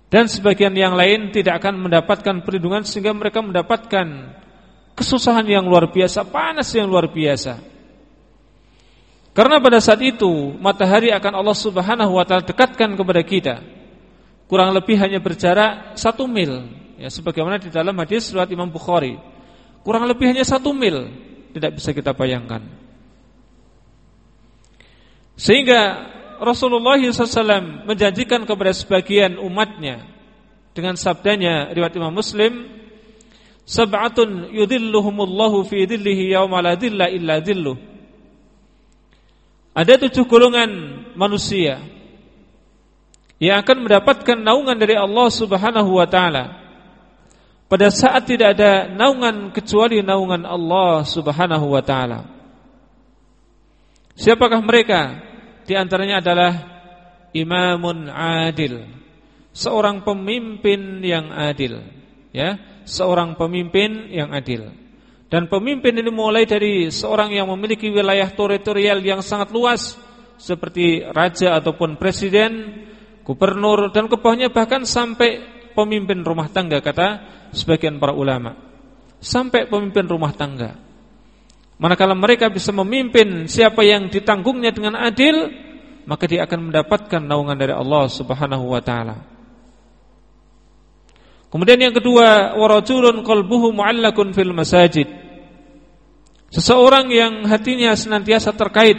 dan sebagian yang lain tidak akan mendapatkan perlindungan sehingga mereka mendapatkan kesusahan yang luar biasa, panas yang luar biasa. Karena pada saat itu matahari akan Allah Subhanahu wa taala dekatkan kepada kita. Kurang lebih hanya berjarak satu mil, ya sebagaimana di dalam hadis riwayat Imam Bukhari. Kurang lebih hanya satu mil, tidak bisa kita bayangkan. Sehingga Rasulullah SAW menjanjikan kepada sebagian umatnya dengan sabdanya riwayat Imam Muslim sab'atun yudhilluhumullahu fi dhillihi yawma la dhilla illa dhilluh ada tujuh golongan manusia yang akan mendapatkan naungan dari Allah Subhanahu wa taala. Pada saat tidak ada naungan kecuali naungan Allah Subhanahu wa taala. Siapakah mereka? Di antaranya adalah imamun adil, seorang pemimpin yang adil, ya, seorang pemimpin yang adil. Dan pemimpin ini mulai dari seorang yang memiliki wilayah teritorial yang sangat luas seperti raja ataupun presiden, gubernur dan ke bahkan sampai pemimpin rumah tangga kata sebagian para ulama. Sampai pemimpin rumah tangga. Manakala mereka bisa memimpin siapa yang ditanggungnya dengan adil, maka dia akan mendapatkan naungan dari Allah Subhanahu wa taala. Kemudian yang kedua, warajulun qalbuhu mu'allakun fil masajid. Seseorang yang hatinya senantiasa terkait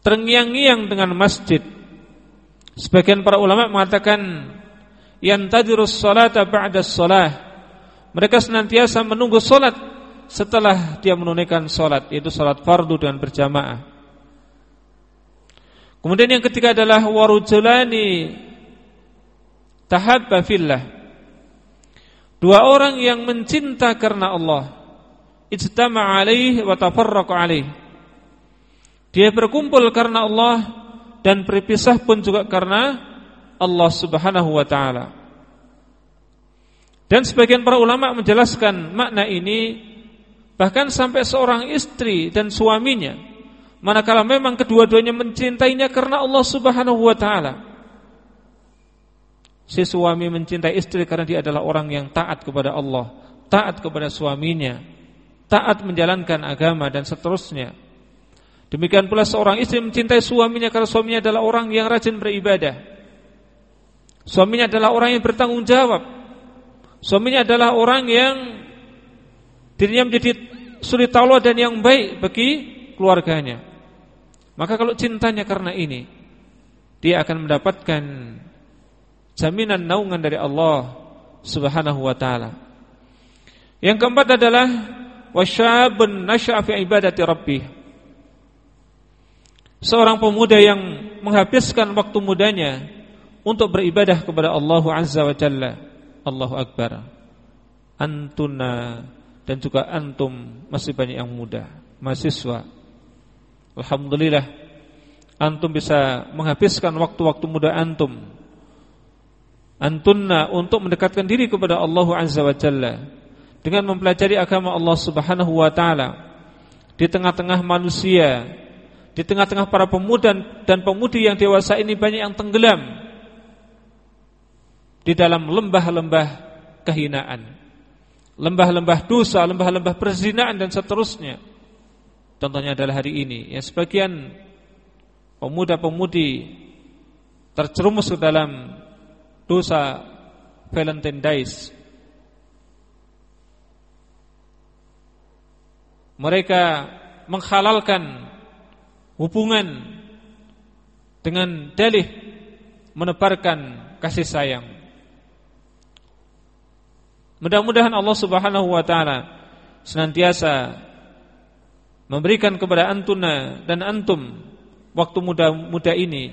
terngiang-ngiang dengan masjid. Sebagian para ulama mengatakan yantadirus salata ba'da shalah. Mereka senantiasa menunggu salat setelah dia menunaikan sholat yaitu sholat fardu dengan berjamaah. Kemudian yang ketiga adalah warujulani tahabba fillah. Dua orang yang mencinta karena Allah. Ijtama alaih wa tafarraqa alaih. Dia berkumpul karena Allah dan berpisah pun juga karena Allah Subhanahu wa taala. Dan sebagian para ulama menjelaskan makna ini Bahkan sampai seorang istri dan suaminya manakala memang kedua-duanya mencintainya karena Allah Subhanahu wa taala. Si suami mencintai istri karena dia adalah orang yang taat kepada Allah, taat kepada suaminya, taat menjalankan agama dan seterusnya. Demikian pula seorang istri mencintai suaminya karena suaminya adalah orang yang rajin beribadah. Suaminya adalah orang yang bertanggung jawab. Suaminya adalah orang yang dirinya menjadi suri dan yang baik bagi keluarganya. Maka kalau cintanya karena ini, dia akan mendapatkan jaminan naungan dari Allah Subhanahu wa taala. Yang keempat adalah wasyabun nasya'a fi ibadati rabbih. Seorang pemuda yang menghabiskan waktu mudanya untuk beribadah kepada Allah Azza wa Jalla. Allahu Akbar. Antuna dan juga antum masih banyak yang muda, mahasiswa. Alhamdulillah antum bisa menghabiskan waktu-waktu muda antum. Antunna untuk mendekatkan diri kepada Allah Azza wa Jalla dengan mempelajari agama Allah Subhanahu wa taala. Di tengah-tengah manusia, di tengah-tengah para pemuda dan pemudi yang dewasa ini banyak yang tenggelam di dalam lembah-lembah kehinaan lembah-lembah dosa, lembah-lembah perzinaan dan seterusnya. Contohnya adalah hari ini, yang sebagian pemuda-pemudi tercerumus ke dalam dosa Valentine Days. Mereka menghalalkan hubungan dengan dalih menebarkan kasih sayang. Mudah-mudahan Allah Subhanahu wa taala senantiasa memberikan kepada antuna dan antum waktu muda-muda ini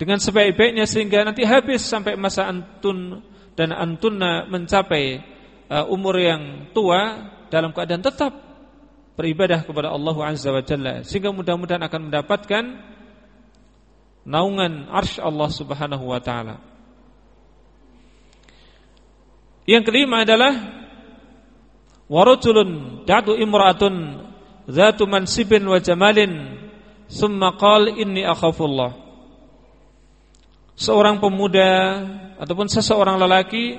dengan sebaik-baiknya sehingga nanti habis sampai masa antun dan antunna mencapai uh, umur yang tua dalam keadaan tetap beribadah kepada Allah Azza wa Jalla sehingga mudah-mudahan akan mendapatkan naungan arsy Allah Subhanahu wa taala. Yang kelima adalah warajulun da'tu imra'atun dzatu mansibin wa jamalin summa qala inni akhafullah. Seorang pemuda ataupun seseorang lelaki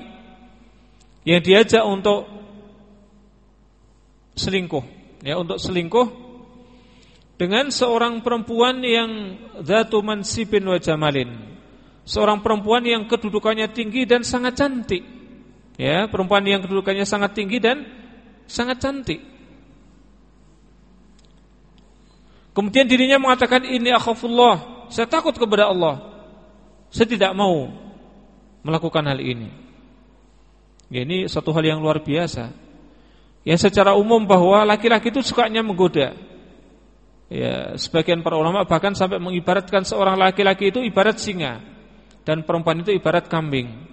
yang diajak untuk selingkuh, ya untuk selingkuh dengan seorang perempuan yang dzatu mansibin wa jamalin. Seorang perempuan yang kedudukannya tinggi dan sangat cantik ya perempuan yang kedudukannya sangat tinggi dan sangat cantik. Kemudian dirinya mengatakan ini akhafullah, saya takut kepada Allah. Saya tidak mau melakukan hal ini. Ya, ini satu hal yang luar biasa. Yang secara umum bahwa laki-laki itu sukanya menggoda. Ya, sebagian para ulama bahkan sampai mengibaratkan seorang laki-laki itu ibarat singa dan perempuan itu ibarat kambing.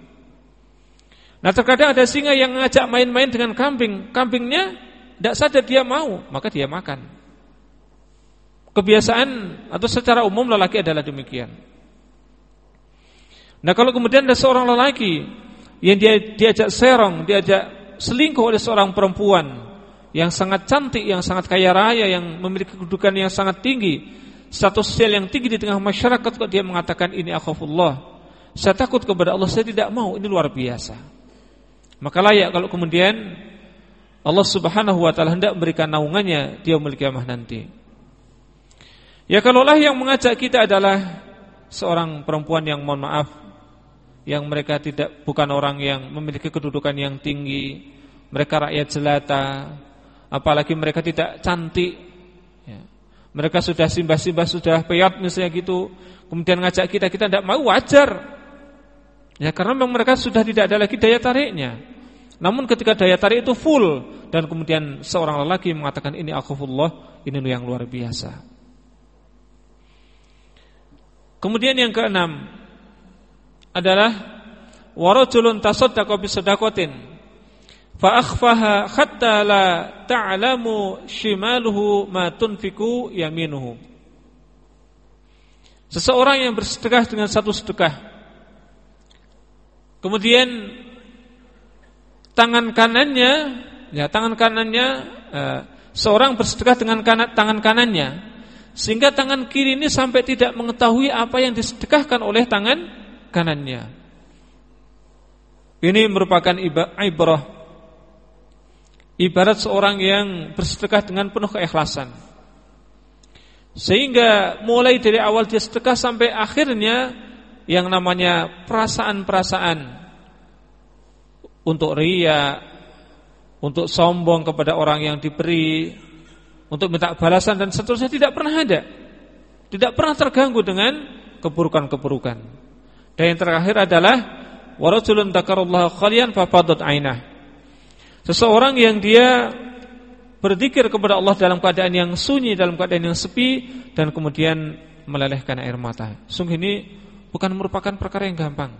Nah terkadang ada singa yang ngajak main-main dengan kambing. Kambingnya tidak sadar dia mau Maka dia makan. Kebiasaan atau secara umum lelaki adalah demikian. Nah kalau kemudian ada seorang lelaki Yang dia diajak serong Diajak selingkuh oleh seorang perempuan Yang sangat cantik Yang sangat kaya raya Yang memiliki kedudukan yang sangat tinggi Status sosial yang tinggi di tengah masyarakat Kok dia mengatakan ini akhafullah Saya takut kepada Allah Saya tidak mau. Ini luar biasa maka layak kalau kemudian Allah Subhanahu wa taala hendak memberikan naungannya dia memiliki kiamah nanti. Ya kalaulah yang mengajak kita adalah seorang perempuan yang mohon maaf yang mereka tidak bukan orang yang memiliki kedudukan yang tinggi, mereka rakyat jelata, apalagi mereka tidak cantik. Ya. Mereka sudah simbah-simbah sudah peyot misalnya gitu, kemudian ngajak kita kita tidak mau wajar. Ya karena memang mereka sudah tidak ada lagi daya tariknya. Namun ketika daya tarik itu full dan kemudian seorang lelaki mengatakan ini akhufullah, ini yang luar biasa. Kemudian yang keenam adalah warajulun tasaddaqa bi sadaqatin fa akhfaha hatta la ta'lamu shimaluhu ma tunfiku yaminuhu. Seseorang yang bersedekah dengan satu sedekah Kemudian tangan kanannya ya tangan kanannya uh, seorang bersedekah dengan kanan, tangan kanannya sehingga tangan kiri ini sampai tidak mengetahui apa yang disedekahkan oleh tangan kanannya. Ini merupakan ibrah ibarat seorang yang bersedekah dengan penuh keikhlasan. Sehingga mulai dari awal dia sedekah sampai akhirnya yang namanya perasaan-perasaan untuk ria, untuk sombong kepada orang yang diberi, untuk minta balasan dan seterusnya tidak pernah ada. Tidak pernah terganggu dengan keburukan-keburukan. Dan yang terakhir adalah warajulun dzakarallaha khalian fafadat ainah. Seseorang yang dia berzikir kepada Allah dalam keadaan yang sunyi, dalam keadaan yang sepi dan kemudian melelehkan air mata. Sungguh ini bukan merupakan perkara yang gampang.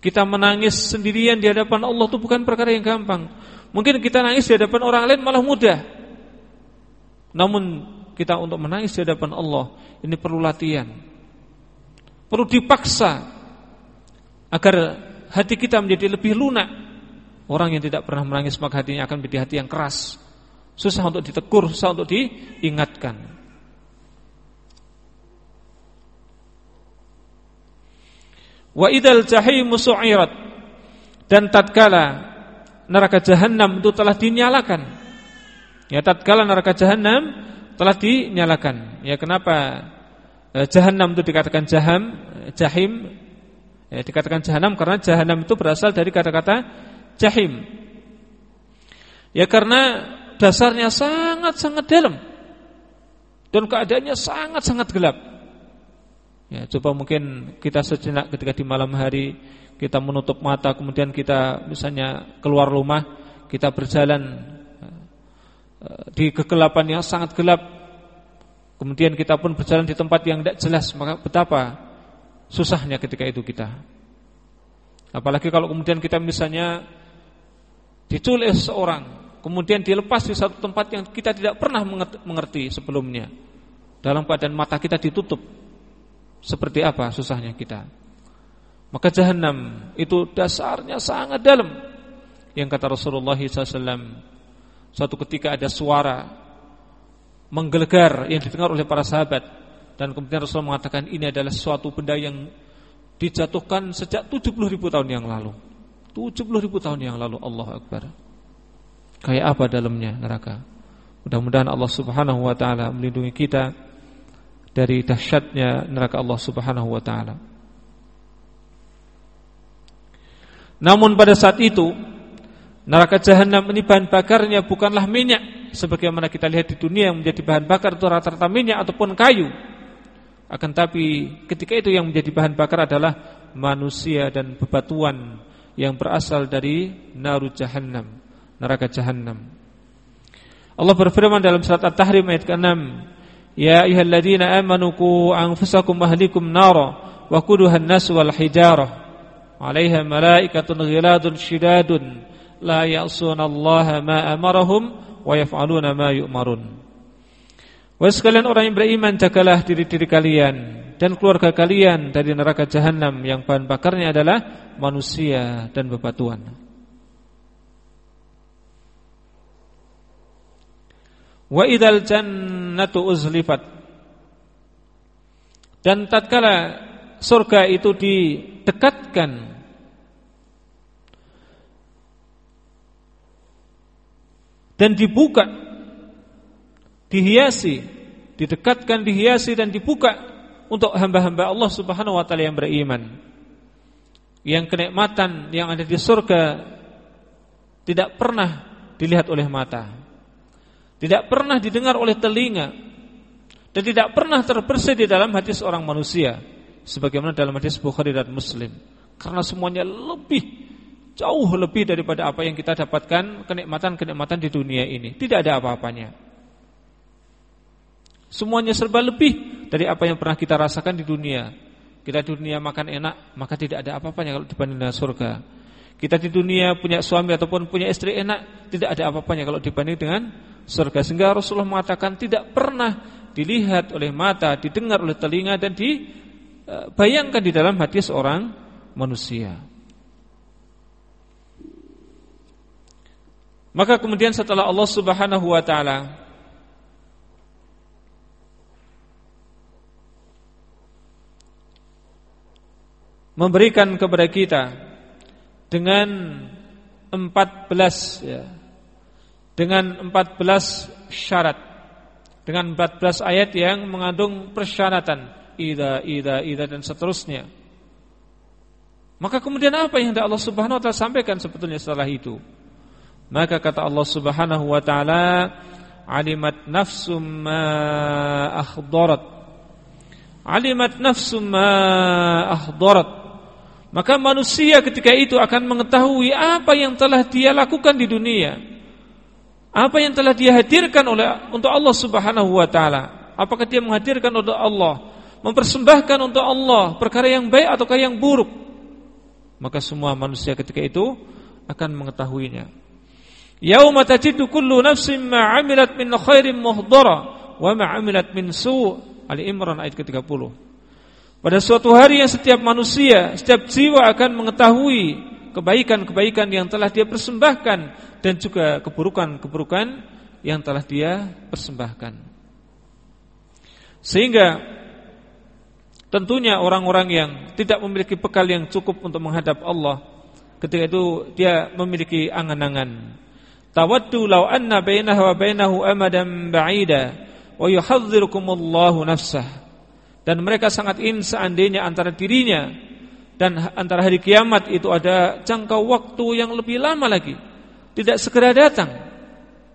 Kita menangis sendirian di hadapan Allah itu bukan perkara yang gampang. Mungkin kita nangis di hadapan orang lain malah mudah. Namun kita untuk menangis di hadapan Allah ini perlu latihan. Perlu dipaksa agar hati kita menjadi lebih lunak. Orang yang tidak pernah menangis maka hatinya akan menjadi hati yang keras. Susah untuk ditegur, susah untuk diingatkan. Wa idal jahimu su'irat dan tatkala neraka jahanam itu telah dinyalakan. Ya tatkala neraka jahanam telah dinyalakan. Ya kenapa eh, jahanam itu dikatakan jaham, jahim? Ya dikatakan jahanam karena jahanam itu berasal dari kata-kata jahim. Ya karena dasarnya sangat-sangat dalam dan keadaannya sangat-sangat gelap. Ya, coba mungkin kita sejenak ketika di malam hari kita menutup mata kemudian kita misalnya keluar rumah, kita berjalan eh, di kegelapan yang sangat gelap. Kemudian kita pun berjalan di tempat yang tidak jelas, maka betapa susahnya ketika itu kita. Apalagi kalau kemudian kita misalnya diculik seorang kemudian dilepas di satu tempat yang kita tidak pernah mengerti sebelumnya. Dalam keadaan mata kita ditutup. Seperti apa susahnya kita. Maka jahanam itu dasarnya sangat dalam. Yang kata Rasulullah SAW, suatu ketika ada suara menggelegar yang didengar oleh para sahabat dan kemudian Rasul mengatakan ini adalah suatu benda yang dijatuhkan sejak 70 ribu tahun yang lalu. 70 ribu tahun yang lalu Allah Akbar. Kayak apa dalamnya neraka Mudah-mudahan Allah subhanahu wa ta'ala Melindungi kita Dari dahsyatnya neraka Allah subhanahu wa ta'ala Namun pada saat itu Neraka jahanam ini bahan bakarnya bukanlah minyak Sebagaimana kita lihat di dunia yang menjadi bahan bakar itu rata-rata minyak ataupun kayu Akan tapi ketika itu yang menjadi bahan bakar adalah Manusia dan bebatuan Yang berasal dari naru jahannam neraka jahanam. Allah berfirman dalam surat At-Tahrim ayat ke-6, "Ya ayyuhalladzina amanu qu anfusakum ahlikum nara wa quduha an-nas wal hijarah 'alaiha malaikatun ghiladun shidadun la ya'suna Allah ma amarahum wa yaf'aluna ma yu'marun." Wahai sekalian orang yang beriman jagalah diri-diri kalian dan keluarga kalian dari neraka jahanam yang bahan bakarnya adalah manusia dan bebatuan. Wa idal jannatu uzlifat. Dan tatkala surga itu didekatkan dan dibuka dihiasi didekatkan dihiasi dan dibuka untuk hamba-hamba Allah Subhanahu wa taala yang beriman yang kenikmatan yang ada di surga tidak pernah dilihat oleh mata tidak pernah didengar oleh telinga. Dan tidak pernah terbersih di dalam hati seorang manusia. Sebagaimana dalam hadis Bukhari dan Muslim. Karena semuanya lebih jauh lebih daripada apa yang kita dapatkan kenikmatan-kenikmatan di dunia ini. Tidak ada apa-apanya. Semuanya serba lebih dari apa yang pernah kita rasakan di dunia. Kita di dunia makan enak maka tidak ada apa-apanya kalau dibanding dengan surga. Kita di dunia punya suami ataupun punya istri enak tidak ada apa-apanya kalau dibanding dengan surga sehingga Rasulullah mengatakan tidak pernah dilihat oleh mata, didengar oleh telinga dan dibayangkan di dalam hati seorang manusia. Maka kemudian setelah Allah Subhanahu wa taala memberikan kepada kita dengan 14 ya. Dengan 14 syarat. Dengan 14 ayat yang mengandung persyaratan ida ida ida dan seterusnya. Maka kemudian apa yang Allah Subhanahu wa taala sampaikan sebetulnya setelah itu? Maka kata Allah Subhanahu wa taala, "Alimat nafsum ma ahdarat." Alimat nafsum ma ahdarat. Maka manusia ketika itu akan mengetahui apa yang telah dia lakukan di dunia. Apa yang telah dia hadirkan oleh untuk Allah Subhanahu wa taala. Apakah dia menghadirkan untuk Allah, mempersembahkan untuk Allah perkara yang baik ataukah yang buruk? Maka semua manusia ketika itu akan mengetahuinya. Yauma tajidu kullu nafsin ma 'amilat min khairin muhdara wa ma 'amilat min su' Ali Imran ayat ke-30. Pada suatu hari yang setiap manusia, setiap jiwa akan mengetahui kebaikan-kebaikan yang telah dia persembahkan dan juga keburukan-keburukan yang telah dia persembahkan. Sehingga tentunya orang-orang yang tidak memiliki bekal yang cukup untuk menghadap Allah ketika itu dia memiliki angan-angan. Tawaddu law anna bainahu wa bainahu amadan ba'ida wa yuhadzirukumullahu nafsah dan mereka sangat ingin seandainya antara dirinya dan antara hari kiamat itu ada jangka waktu yang lebih lama lagi. Tidak segera datang.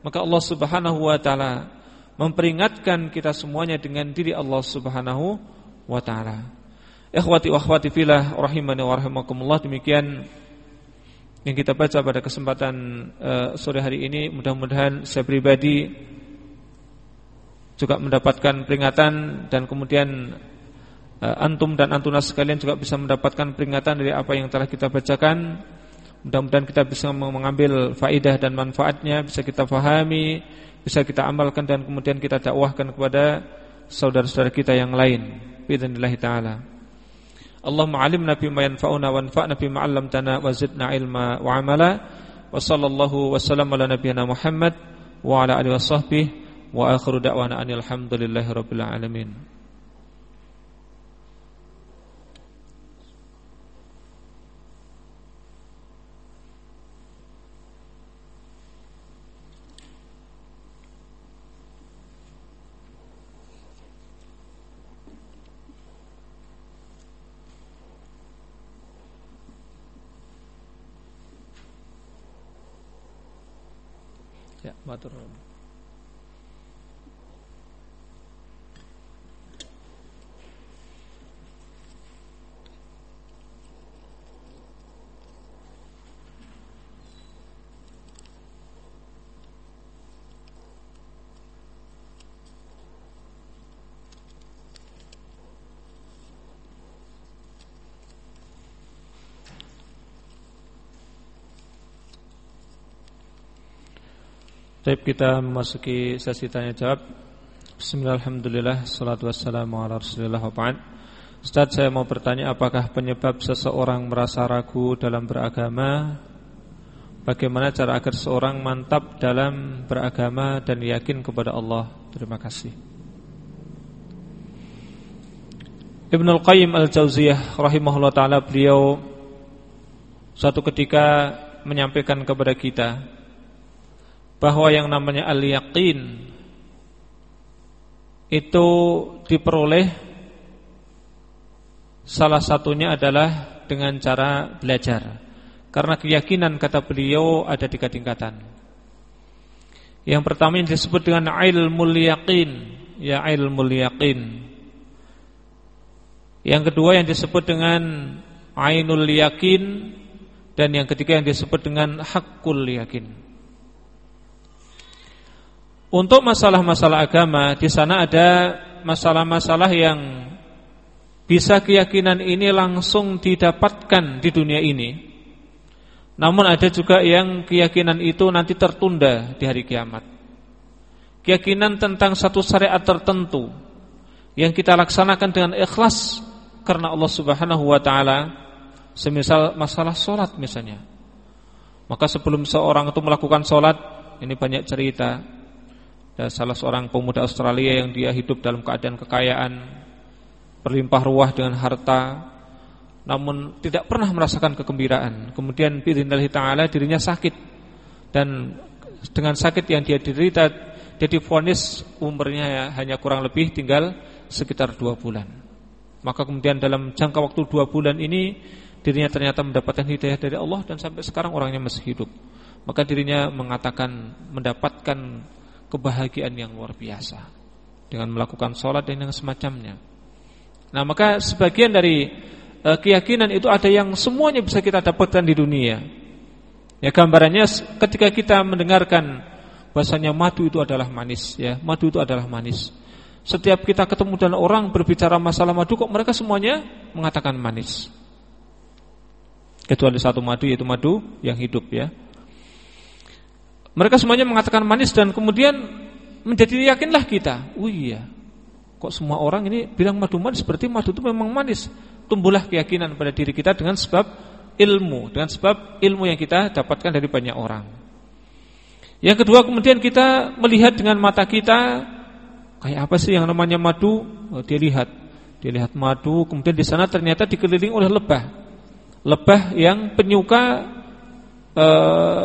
Maka Allah Subhanahu wa taala memperingatkan kita semuanya dengan diri Allah Subhanahu wa taala. Ikhwati wa akhwati fillah rahimani wa rahimakumullah. Demikian yang kita baca pada kesempatan uh, sore hari ini. Mudah-mudahan saya pribadi juga mendapatkan peringatan dan kemudian antum dan antuna sekalian juga bisa mendapatkan peringatan dari apa yang telah kita bacakan. Mudah-mudahan kita bisa mengambil faidah dan manfaatnya, bisa kita fahami, bisa kita amalkan dan kemudian kita dakwahkan kepada saudara-saudara kita yang lain. Bismillah taala. Allahumma alimna bima yanfa'una wanfa'na bima 'allamtana wa zidna ilma wa amala. Wa sallallahu wa sallam ala nabiyyina Muhammad wa ala alihi washabbihi Wa akhiru da'wana anil hamdulillahi rabbil alamin. Ya, matur Baik kita memasuki sesi tanya jawab Bismillahirrahmanirrahim. Salatu wassalamu ala rasulillah Ustaz saya mau bertanya apakah penyebab seseorang merasa ragu dalam beragama? Bagaimana cara agar seorang mantap dalam beragama dan yakin kepada Allah? Terima kasih. Ibnul Qayyim Al-Jauziyah rahimahullah ta'ala beliau Suatu ketika menyampaikan kepada kita bahwa yang namanya al-yaqin itu diperoleh salah satunya adalah dengan cara belajar. Karena keyakinan kata beliau ada tiga tingkatan. Yang pertama yang disebut dengan ilmul yaqin, ya ilmul yaqin. Yang kedua yang disebut dengan ainul yakin dan yang ketiga yang disebut dengan hakul yakin. Untuk masalah-masalah agama di sana ada masalah-masalah yang bisa keyakinan ini langsung didapatkan di dunia ini. Namun ada juga yang keyakinan itu nanti tertunda di hari kiamat. Keyakinan tentang satu syariat tertentu yang kita laksanakan dengan ikhlas karena Allah Subhanahu wa taala, semisal masalah sholat misalnya. Maka sebelum seorang itu melakukan sholat Ini banyak cerita Ada salah seorang pemuda Australia yang dia hidup dalam keadaan kekayaan Berlimpah ruah dengan harta Namun tidak pernah merasakan kegembiraan. Kemudian birindahi ta'ala dirinya sakit. Dan dengan sakit yang dia derita Dia difonis umurnya ya, hanya kurang lebih tinggal sekitar dua bulan. Maka kemudian dalam jangka waktu dua bulan ini dirinya ternyata mendapatkan hidayah dari Allah dan sampai sekarang orangnya masih hidup. Maka dirinya mengatakan mendapatkan kebahagiaan yang luar biasa dengan melakukan sholat dan yang semacamnya. Nah, maka sebagian dari uh, keyakinan itu ada yang semuanya bisa kita dapatkan di dunia. Ya gambarannya ketika kita mendengarkan bahasanya madu itu adalah manis ya, madu itu adalah manis. Setiap kita ketemu dengan orang berbicara masalah madu kok mereka semuanya mengatakan manis kecuali satu madu yaitu madu yang hidup ya. Mereka semuanya mengatakan manis dan kemudian menjadi yakinlah kita. Oh iya. Kok semua orang ini bilang madu manis berarti madu itu memang manis. Tumbuhlah keyakinan pada diri kita dengan sebab ilmu, dengan sebab ilmu yang kita dapatkan dari banyak orang. Yang kedua kemudian kita melihat dengan mata kita kayak apa sih yang namanya madu? Oh, dia lihat, dia lihat madu, kemudian di sana ternyata dikelilingi oleh lebah lebah yang penyuka e,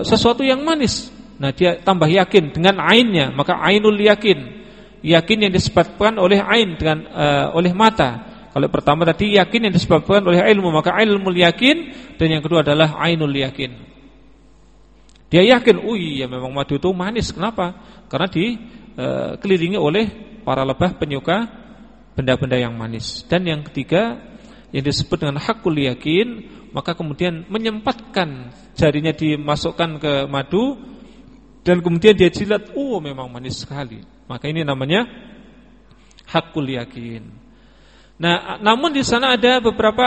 sesuatu yang manis. Nah, dia tambah yakin dengan ainnya, maka ainul yakin. Yakin yang disebabkan oleh ain dengan e, oleh mata. Kalau pertama tadi yakin yang disebabkan oleh ilmu, maka ilmu yakin dan yang kedua adalah ainul yakin. Dia yakin, "Oh iya memang madu itu manis." Kenapa? Karena dikelilingi e, oleh para lebah penyuka benda-benda yang manis. Dan yang ketiga yang disebut dengan hakul yakin maka kemudian menyempatkan jarinya dimasukkan ke madu dan kemudian dia jilat, oh memang manis sekali. Maka ini namanya hakul yakin. Nah, namun di sana ada beberapa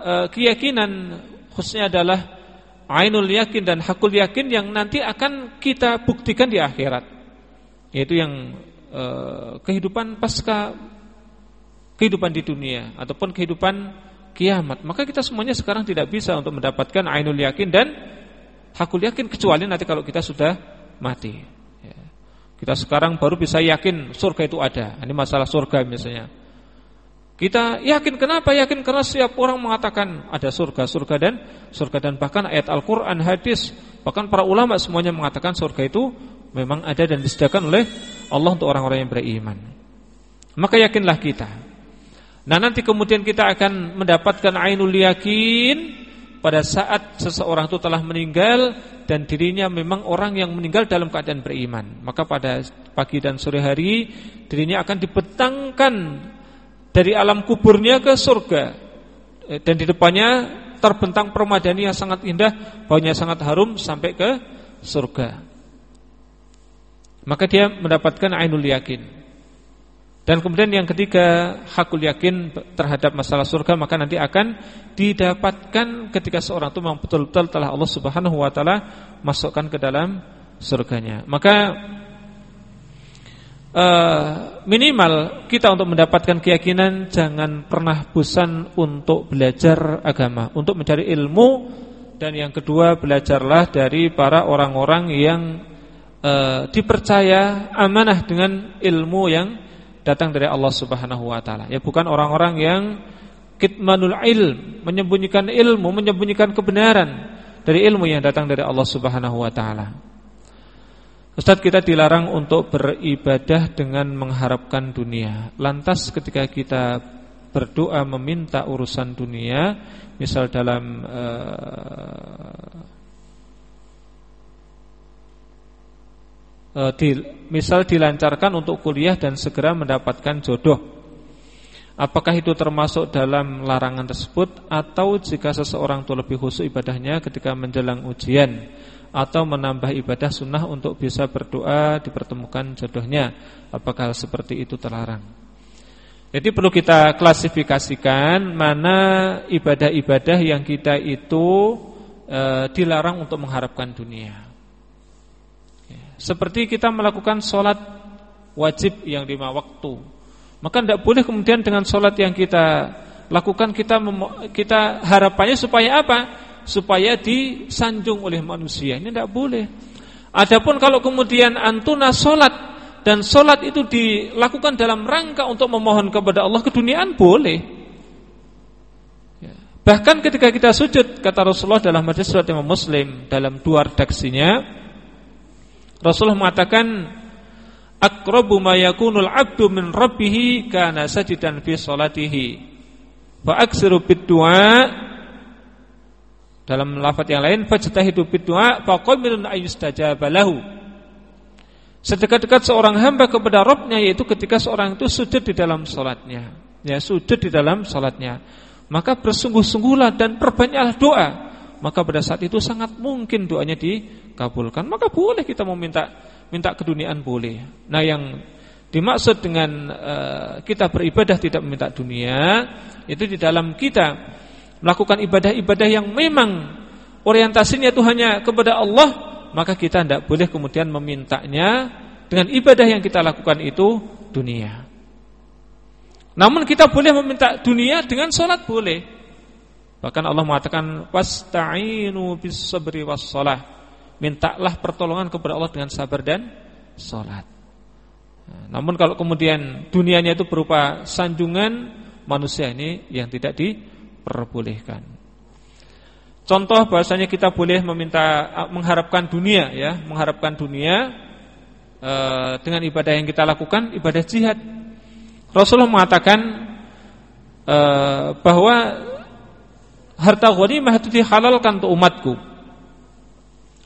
uh, keyakinan khususnya adalah ainul yakin dan hakul yakin yang nanti akan kita buktikan di akhirat. Yaitu yang uh, kehidupan pasca kehidupan di dunia ataupun kehidupan kiamat. Maka kita semuanya sekarang tidak bisa untuk mendapatkan ainul yakin dan hakul yakin kecuali nanti kalau kita sudah mati. Ya. Kita sekarang baru bisa yakin surga itu ada. Ini masalah surga misalnya. Kita yakin kenapa? Yakin karena setiap orang mengatakan ada surga, surga dan surga dan bahkan ayat Al-Qur'an, hadis, bahkan para ulama semuanya mengatakan surga itu memang ada dan disediakan oleh Allah untuk orang-orang yang beriman. Maka yakinlah kita Nah nanti kemudian kita akan mendapatkan ainul yakin pada saat seseorang itu telah meninggal dan dirinya memang orang yang meninggal dalam keadaan beriman. Maka pada pagi dan sore hari dirinya akan dibentangkan dari alam kuburnya ke surga eh, dan di depannya terbentang permadani yang sangat indah, baunya sangat harum sampai ke surga. Maka dia mendapatkan ainul yakin. Dan kemudian yang ketiga, hakul yakin terhadap masalah surga maka nanti akan didapatkan ketika seorang itu memang betul-betul telah Allah Subhanahu wa taala masukkan ke dalam surganya. Maka uh, minimal kita untuk mendapatkan keyakinan jangan pernah bosan untuk belajar agama, untuk mencari ilmu dan yang kedua belajarlah dari para orang-orang yang uh, dipercaya amanah dengan ilmu yang datang dari Allah Subhanahu wa taala. Ya bukan orang-orang yang kitmanul ilm, menyembunyikan ilmu, menyembunyikan kebenaran dari ilmu yang datang dari Allah Subhanahu wa taala. Ustaz kita dilarang untuk beribadah dengan mengharapkan dunia. Lantas ketika kita berdoa meminta urusan dunia, misal dalam uh, e, di, misal dilancarkan untuk kuliah dan segera mendapatkan jodoh. Apakah itu termasuk dalam larangan tersebut atau jika seseorang itu lebih khusus ibadahnya ketika menjelang ujian atau menambah ibadah sunnah untuk bisa berdoa dipertemukan jodohnya apakah seperti itu terlarang? Jadi perlu kita klasifikasikan mana ibadah-ibadah yang kita itu e, dilarang untuk mengharapkan dunia. Seperti kita melakukan sholat wajib yang lima waktu Maka tidak boleh kemudian dengan sholat yang kita lakukan Kita kita harapannya supaya apa? supaya disanjung oleh manusia. Ini tidak boleh. Adapun kalau kemudian antuna solat dan solat itu dilakukan dalam rangka untuk memohon kepada Allah keduniaan boleh. Ya. Bahkan ketika kita sujud kata Rasulullah dalam hadis surat Imam Muslim dalam dua redaksinya Rasulullah mengatakan akrabu ma yakunul abdu min rabbih kana sajidan fi salatihi fa aksiru bid dalam lafaz yang lain fajtahidu bid du'a faqamirun ayyustajaba lahu. Sedekat-dekat seorang hamba kepada Rabbnya yaitu ketika seorang itu sujud di dalam salatnya. Ya, sujud di dalam salatnya. Maka bersungguh-sungguhlah dan perbanyaklah doa. Maka pada saat itu sangat mungkin doanya dikabulkan. Maka boleh kita meminta minta keduniaan boleh. Nah, yang dimaksud dengan uh, kita beribadah tidak meminta dunia itu di dalam kita melakukan ibadah-ibadah yang memang orientasinya itu hanya kepada Allah, maka kita tidak boleh kemudian memintanya dengan ibadah yang kita lakukan itu dunia. Namun kita boleh meminta dunia dengan sholat boleh. Bahkan Allah mengatakan wasta'inu bis sabri was. Mintalah pertolongan kepada Allah dengan sabar dan sholat. namun kalau kemudian dunianya itu berupa sanjungan manusia ini yang tidak di diperbolehkan. Contoh bahasanya kita boleh meminta mengharapkan dunia ya, mengharapkan dunia e, dengan ibadah yang kita lakukan ibadah jihad. Rasulullah mengatakan e, bahwa harta ghanimah itu dihalalkan untuk umatku.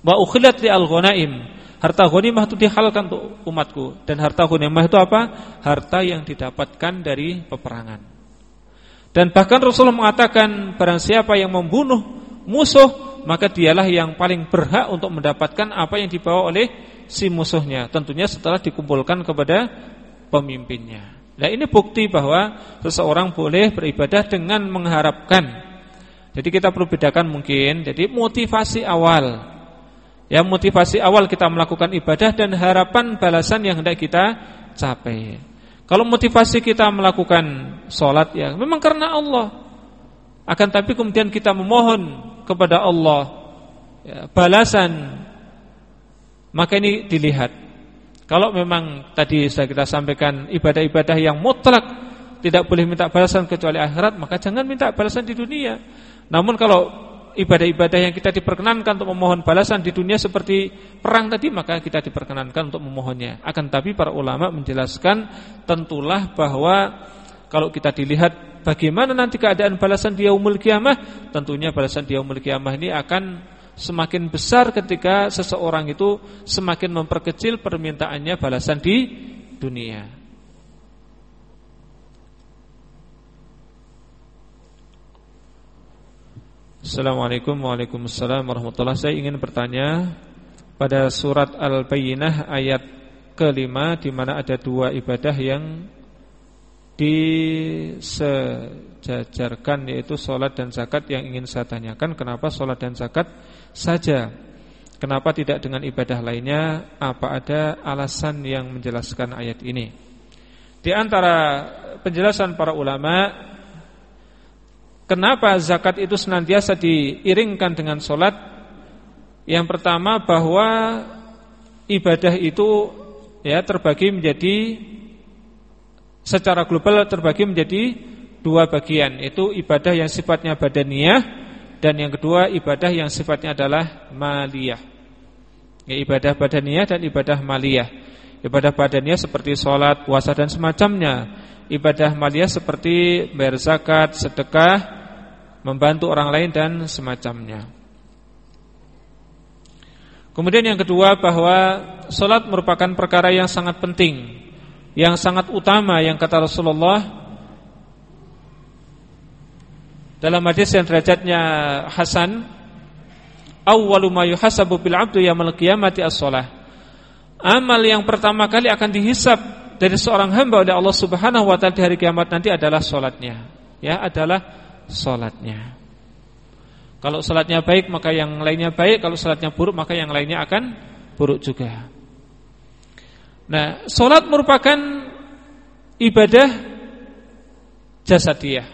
Wa ukhilat li al-ghanaim. Harta ghanimah itu dihalalkan untuk umatku dan harta ghanimah itu apa? Harta yang didapatkan dari peperangan. Dan bahkan Rasulullah mengatakan barang siapa yang membunuh musuh maka dialah yang paling berhak untuk mendapatkan apa yang dibawa oleh si musuhnya. Tentunya setelah dikumpulkan kepada pemimpinnya. Nah ini bukti bahwa seseorang boleh beribadah dengan mengharapkan. Jadi kita perlu bedakan mungkin. Jadi motivasi awal. Ya motivasi awal kita melakukan ibadah dan harapan balasan yang hendak kita capai. Kalau motivasi kita melakukan sholat ya memang karena Allah. Akan tapi kemudian kita memohon kepada Allah ya, balasan, maka ini dilihat. Kalau memang tadi sudah kita sampaikan ibadah-ibadah yang mutlak tidak boleh minta balasan kecuali akhirat, maka jangan minta balasan di dunia. Namun kalau ibadah-ibadah yang kita diperkenankan untuk memohon balasan di dunia seperti perang tadi maka kita diperkenankan untuk memohonnya. Akan tapi para ulama menjelaskan tentulah bahwa kalau kita dilihat bagaimana nanti keadaan balasan di yaumul kiamah, tentunya balasan di yaumul kiamah ini akan semakin besar ketika seseorang itu semakin memperkecil permintaannya balasan di dunia. Assalamualaikum Waalaikumsalam warahmatullahi Saya ingin bertanya Pada surat Al-Bayyinah ayat kelima di mana ada dua ibadah yang disejajarkan yaitu sholat dan zakat yang ingin saya tanyakan kenapa sholat dan zakat saja? Kenapa tidak dengan ibadah lainnya? Apa ada alasan yang menjelaskan ayat ini? Di antara penjelasan para ulama Kenapa zakat itu senantiasa diiringkan dengan sholat? Yang pertama bahwa ibadah itu ya terbagi menjadi secara global terbagi menjadi dua bagian, itu ibadah yang sifatnya badaniyah dan yang kedua ibadah yang sifatnya adalah maliyah. Ya, ibadah badaniyah dan ibadah maliyah. Ibadah badaniyah seperti sholat, puasa dan semacamnya. Ibadah maliyah seperti bayar zakat, sedekah, membantu orang lain dan semacamnya. Kemudian yang kedua bahwa solat merupakan perkara yang sangat penting, yang sangat utama yang kata Rasulullah dalam hadis yang derajatnya hasan, awwalu ma yuhasabu bil 'abdi yaumil qiyamati as-shalah. Amal yang pertama kali akan dihisap dari seorang hamba oleh Allah Subhanahu wa taala di hari kiamat nanti adalah salatnya. Ya, adalah Solatnya. Kalau solatnya baik maka yang lainnya baik Kalau solatnya buruk maka yang lainnya akan buruk juga Nah solat merupakan ibadah jasadiyah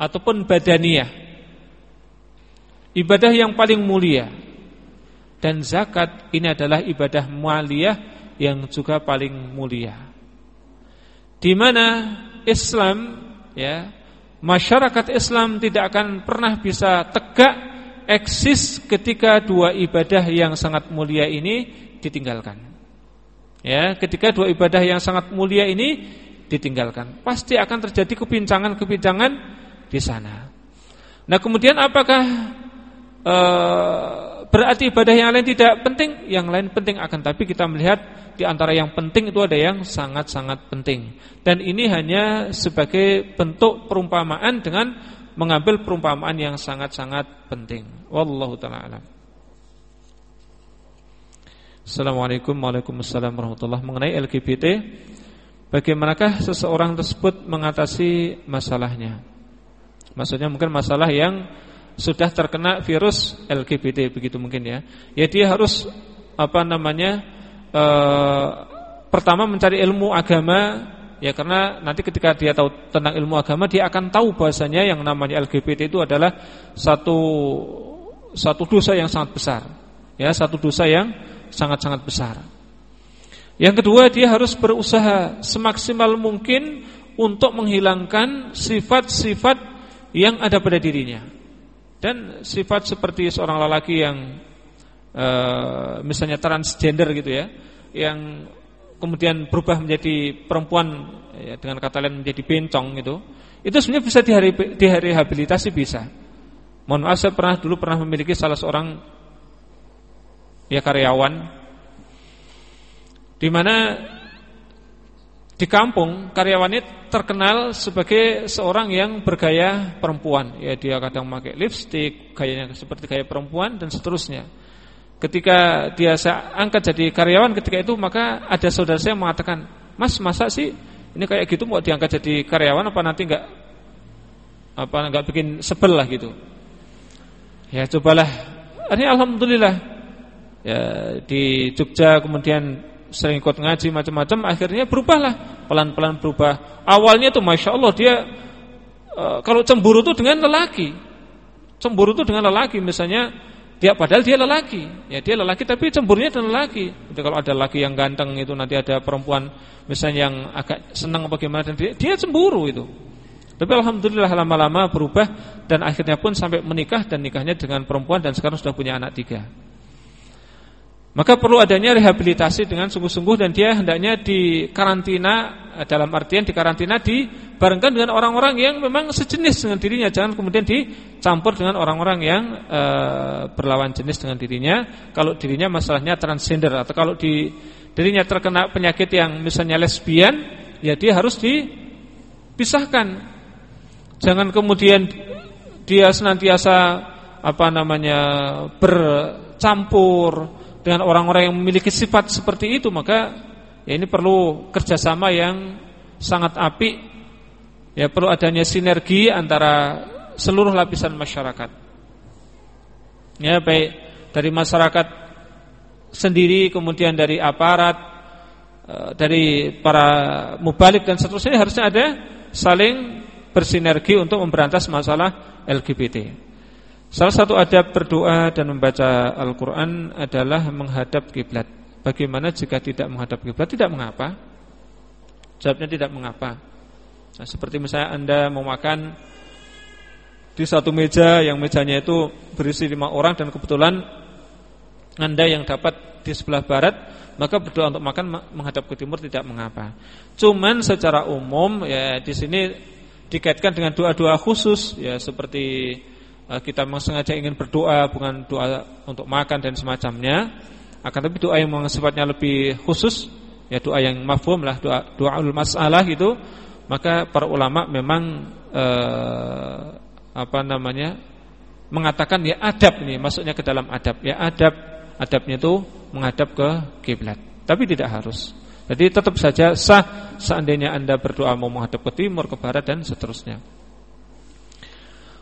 Ataupun badaniyah ibadah yang paling mulia. Dan zakat ini adalah ibadah mualiyah yang juga paling mulia. Di mana Islam ya, masyarakat Islam tidak akan pernah bisa tegak eksis ketika dua ibadah yang sangat mulia ini ditinggalkan. Ya, ketika dua ibadah yang sangat mulia ini ditinggalkan, pasti akan terjadi kepincangan-kepincangan di sana. Nah, kemudian apakah e, berarti ibadah yang lain tidak penting? Yang lain penting akan tapi kita melihat di antara yang penting itu ada yang sangat-sangat penting. Dan ini hanya sebagai bentuk perumpamaan dengan mengambil perumpamaan yang sangat-sangat penting. Wallahu taala alam. Assalamualaikum Waalaikumsalam warahmatullahi Mengenai LGBT Bagaimanakah seseorang tersebut mengatasi masalahnya Maksudnya mungkin masalah yang Sudah terkena virus LGBT Begitu mungkin ya Ya dia harus Apa namanya e, Pertama mencari ilmu agama Ya karena nanti ketika dia tahu tentang ilmu agama Dia akan tahu bahasanya yang namanya LGBT itu adalah Satu Satu dosa yang sangat besar Ya satu dosa yang sangat-sangat besar. Yang kedua dia harus berusaha semaksimal mungkin untuk menghilangkan sifat-sifat yang ada pada dirinya. Dan sifat seperti seorang lelaki yang e, misalnya transgender gitu ya, yang kemudian berubah menjadi perempuan ya, dengan kata lain menjadi bencong gitu. Itu sebenarnya bisa direhabilitasi bisa. Mohon maaf saya pernah dulu pernah memiliki salah seorang ya karyawan di mana di kampung karyawannya terkenal sebagai seorang yang bergaya perempuan. Ya dia kadang pakai lipstick, gayanya seperti gaya perempuan dan seterusnya. Ketika dia saya angkat jadi karyawan ketika itu maka ada saudara saya mengatakan, "Mas, masa sih ini kayak gitu mau diangkat jadi karyawan apa nanti enggak apa enggak bikin sebel lah gitu." Ya cobalah. Ini alhamdulillah ya, di Jogja kemudian sering ikut ngaji macam-macam akhirnya berubahlah. Pelan-pelan berubah. Awalnya tuh masya Allah dia e, kalau cemburu tuh dengan lelaki. Cemburu tuh dengan lelaki misalnya dia padahal dia lelaki. Ya dia lelaki tapi cemburunya dengan lelaki. Jadi kalau ada lelaki yang ganteng itu nanti ada perempuan misalnya yang agak senang bagaimana dan dia, dia cemburu itu. Tapi alhamdulillah lama-lama berubah dan akhirnya pun sampai menikah dan nikahnya dengan perempuan dan sekarang sudah punya anak tiga. Maka perlu adanya rehabilitasi dengan sungguh-sungguh dan dia hendaknya di karantina dalam artian di karantina dibarengkan dengan orang-orang yang memang sejenis dengan dirinya, jangan kemudian dicampur dengan orang-orang yang e, berlawan jenis dengan dirinya. Kalau dirinya masalahnya transgender atau kalau di dirinya terkena penyakit yang misalnya lesbian, ya dia harus dipisahkan. Jangan kemudian dia senantiasa apa namanya bercampur dengan orang-orang yang memiliki sifat seperti itu maka ya ini perlu kerjasama yang sangat apik. Ya perlu adanya sinergi antara seluruh lapisan masyarakat. Ya baik dari masyarakat sendiri kemudian dari aparat e, dari para mubalik dan seterusnya harusnya ada saling bersinergi untuk memberantas masalah LGBT Salah satu adab berdoa dan membaca Al-Quran adalah menghadap kiblat. Bagaimana jika tidak menghadap kiblat? Tidak mengapa. Jawabnya tidak mengapa. Nah, seperti misalnya Anda mau makan di satu meja yang mejanya itu berisi lima orang dan kebetulan Anda yang dapat di sebelah barat, maka berdoa untuk makan menghadap ke timur tidak mengapa. Cuman secara umum ya di sini dikaitkan dengan doa-doa khusus ya seperti kita memang sengaja ingin berdoa bukan doa untuk makan dan semacamnya. Akan tapi doa yang sifatnya lebih khusus ya doa yang mafhum lah doa doaul masalah gitu. Maka para ulama memang eh, apa namanya mengatakan ya adab nih masuknya ke dalam adab. Ya adab adabnya itu menghadap ke kiblat. Tapi tidak harus. Jadi tetap saja sah seandainya anda berdoa mau menghadap ke timur ke barat dan seterusnya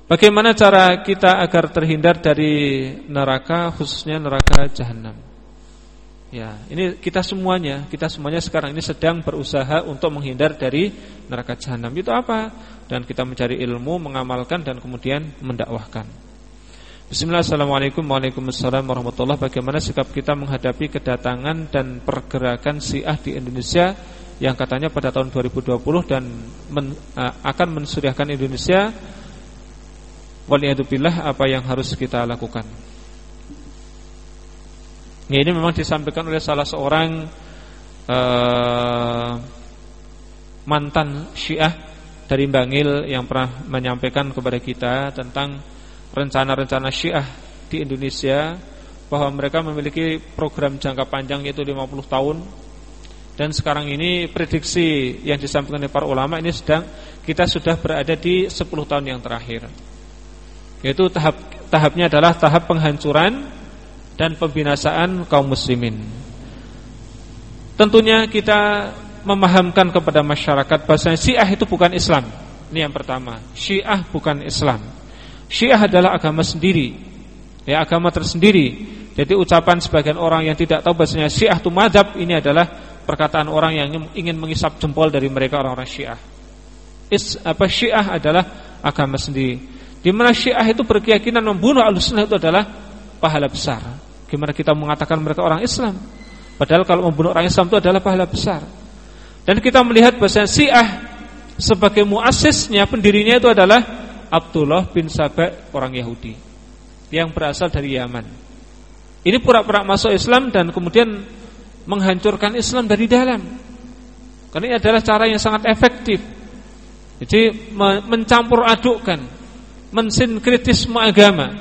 Bagaimana cara kita agar terhindar dari neraka khususnya neraka jahanam? Ya, ini kita semuanya, kita semuanya sekarang ini sedang berusaha untuk menghindar dari neraka jahanam. Itu apa? Dan kita mencari ilmu, mengamalkan dan kemudian mendakwahkan. Bismillah, Assalamualaikum Waalaikumsalam warahmatullahi Bagaimana sikap kita menghadapi kedatangan dan pergerakan Syiah di Indonesia Yang katanya pada tahun 2020 dan men, uh, akan mensuriahkan Indonesia Waliyahdubillah apa yang harus kita lakukan? Ya, Ini memang disampaikan oleh salah seorang uh, Mantan Syiah dari Bangil yang pernah menyampaikan kepada kita tentang rencana-rencana Syiah di Indonesia bahwa mereka memiliki program jangka panjang yaitu 50 tahun. Dan sekarang ini prediksi yang disampaikan oleh para ulama ini sedang kita sudah berada di 10 tahun yang terakhir yaitu tahap tahapnya adalah tahap penghancuran dan pembinasaan kaum muslimin. Tentunya kita memahamkan kepada masyarakat bahwa Syiah itu bukan Islam. Ini yang pertama. Syiah bukan Islam. Syiah adalah agama sendiri. Ya agama tersendiri. Jadi ucapan sebagian orang yang tidak tahu bahasanya Syiah itu madhab Ini adalah perkataan orang yang ingin mengisap jempol dari mereka orang-orang Syiah. Is, apa Syiah adalah agama sendiri di mana Syiah itu berkeyakinan membunuh Ahlussunnah itu adalah pahala besar. Gimana kita mengatakan mereka orang Islam? Padahal kalau membunuh orang Islam itu adalah pahala besar. Dan kita melihat bahasa Syiah sebagai muasisnya pendirinya itu adalah Abdullah bin Sabah orang Yahudi yang berasal dari Yaman. Ini pura-pura masuk Islam dan kemudian menghancurkan Islam dari dalam. Karena ini adalah cara yang sangat efektif. Jadi mencampur adukkan, mensinkritisme agama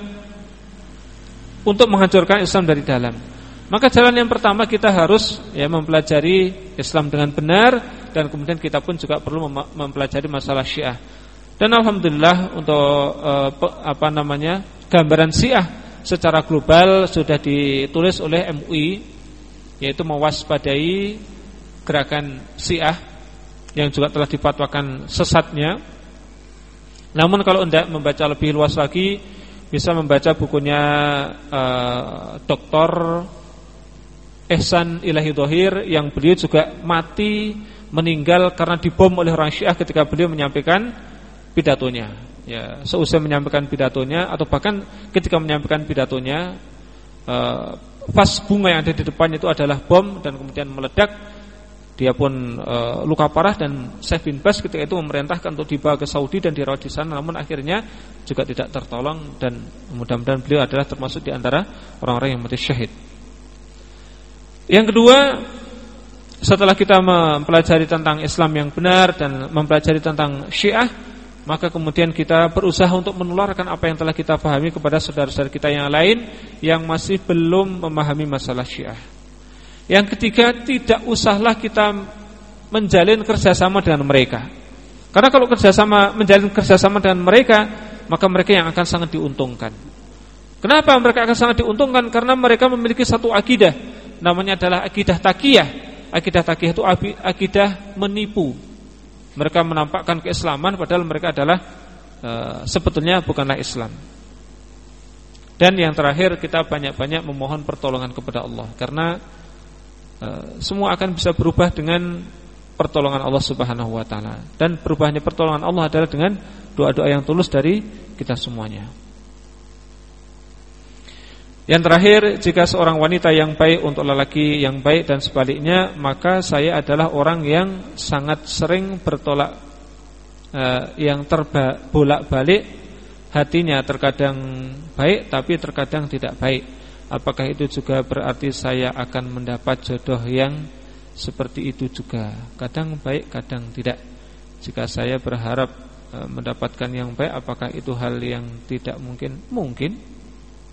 untuk menghancurkan Islam dari dalam. Maka jalan yang pertama kita harus ya mempelajari Islam dengan benar dan kemudian kita pun juga perlu mempelajari masalah Syiah. Dan alhamdulillah untuk uh, apa namanya gambaran Syiah secara global sudah ditulis oleh MUI yaitu mewaspadai gerakan Syiah yang juga telah dipatwakan sesatnya. Namun kalau Anda membaca lebih luas lagi bisa membaca bukunya uh, Dr. Ehsan Ilahi Dohir yang beliau juga mati meninggal karena dibom oleh orang Syiah ketika beliau menyampaikan pidatonya. Ya, seusai menyampaikan pidatonya atau bahkan ketika menyampaikan pidatonya uh, vas bunga yang ada di depan itu adalah bom dan kemudian meledak. Dia pun uh, luka parah dan Syekh bin Bas ketika itu memerintahkan untuk dibawa ke Saudi dan dirawat di sana namun akhirnya juga tidak tertolong dan mudah-mudahan beliau adalah termasuk di antara orang-orang yang mati syahid. Yang kedua, setelah kita mempelajari tentang Islam yang benar dan mempelajari tentang Syiah, maka kemudian kita berusaha untuk menularkan apa yang telah kita pahami kepada saudara-saudara kita yang lain yang masih belum memahami masalah Syiah. Yang ketiga, tidak usahlah kita menjalin kerjasama dengan mereka. Karena kalau kerjasama menjalin kerjasama dengan mereka, maka mereka yang akan sangat diuntungkan. Kenapa mereka akan sangat diuntungkan? Karena mereka memiliki satu akidah, namanya adalah akidah takiyah. Akidah takiyah itu akidah menipu, mereka menampakkan keislaman padahal mereka adalah e, sebetulnya bukanlah Islam. Dan yang terakhir kita banyak-banyak memohon pertolongan kepada Allah karena semua akan bisa berubah dengan pertolongan Allah Subhanahu wa taala. Dan berubahnya pertolongan Allah adalah dengan doa-doa yang tulus dari kita semuanya. Yang terakhir, jika seorang wanita yang baik untuk lelaki yang baik dan sebaliknya, maka saya adalah orang yang sangat sering bertolak uh, yang terbolak-balik hatinya terkadang baik tapi terkadang tidak baik. Apakah itu juga berarti saya akan mendapat jodoh yang seperti itu juga? Kadang baik, kadang tidak. Jika saya berharap uh, mendapatkan yang baik, apakah itu hal yang tidak mungkin? Mungkin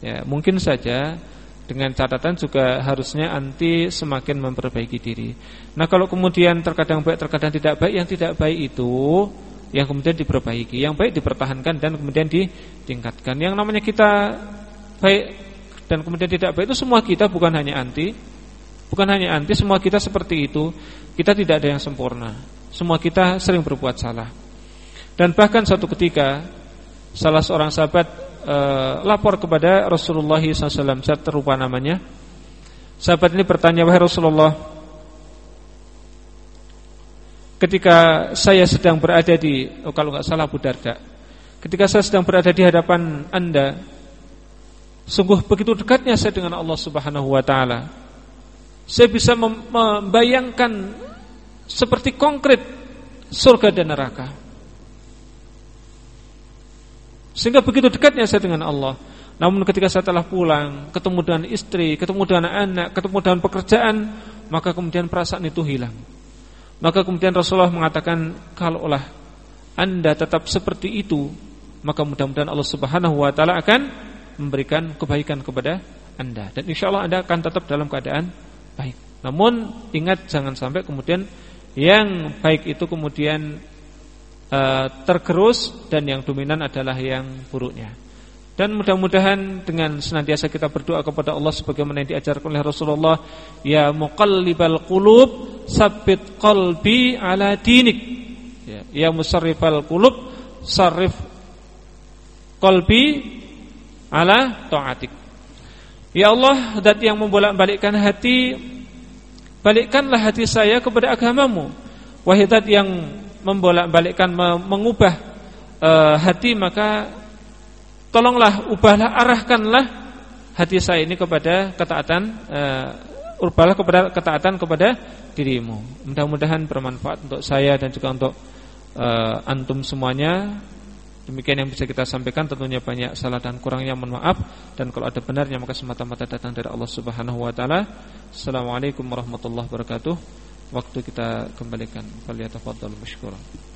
Ya, mungkin saja dengan catatan juga harusnya anti semakin memperbaiki diri. Nah, kalau kemudian terkadang baik, terkadang tidak baik, yang tidak baik itu yang kemudian diperbaiki, yang baik dipertahankan dan kemudian ditingkatkan. Yang namanya kita baik dan kemudian tidak baik itu semua kita bukan hanya anti, bukan hanya anti, semua kita seperti itu. Kita tidak ada yang sempurna. Semua kita sering berbuat salah. Dan bahkan suatu ketika salah seorang sahabat uh, lapor kepada Rasulullah SAW Saya terlupa namanya Sahabat ini bertanya Wahai Rasulullah Ketika saya sedang berada di oh, Kalau nggak salah Abu Darda Ketika saya sedang berada di hadapan anda Sungguh begitu dekatnya saya dengan Allah Subhanahu wa taala. Saya bisa membayangkan seperti konkret surga dan neraka. Sehingga begitu dekatnya saya dengan Allah. Namun ketika saya telah pulang, ketemu dengan istri, ketemu dengan anak, ketemu dengan pekerjaan, maka kemudian perasaan itu hilang. Maka kemudian Rasulullah mengatakan, kalaulah Anda tetap seperti itu, maka mudah-mudahan Allah Subhanahu wa taala akan memberikan kebaikan kepada Anda dan insya Allah Anda akan tetap dalam keadaan baik. Namun ingat jangan sampai kemudian yang baik itu kemudian uh, tergerus dan yang dominan adalah yang buruknya. Dan mudah-mudahan dengan senantiasa kita berdoa kepada Allah sebagaimana yang diajarkan oleh Rasulullah, ya muqallibal qulub, sabbit qalbi ala dinik. Ya, ya musarrifal qulub, sarif qalbi ala taatik. Ya Allah, zat yang membolak-balikkan hati, balikkanlah hati saya kepada agamamu. Wahai zat yang membolak-balikkan mengubah uh, hati maka tolonglah ubahlah arahkanlah hati saya ini kepada ketaatan uh, ubahlah kepada ketaatan kepada dirimu. Mudah-mudahan bermanfaat untuk saya dan juga untuk uh, antum semuanya. Demikian yang bisa kita sampaikan tentunya banyak salah dan kurangnya mohon maaf dan kalau ada benarnya maka semata-mata datang dari Allah Subhanahu wa taala. Assalamualaikum warahmatullahi wabarakatuh. Waktu kita kembalikan. Faliyatafadhal masykuran.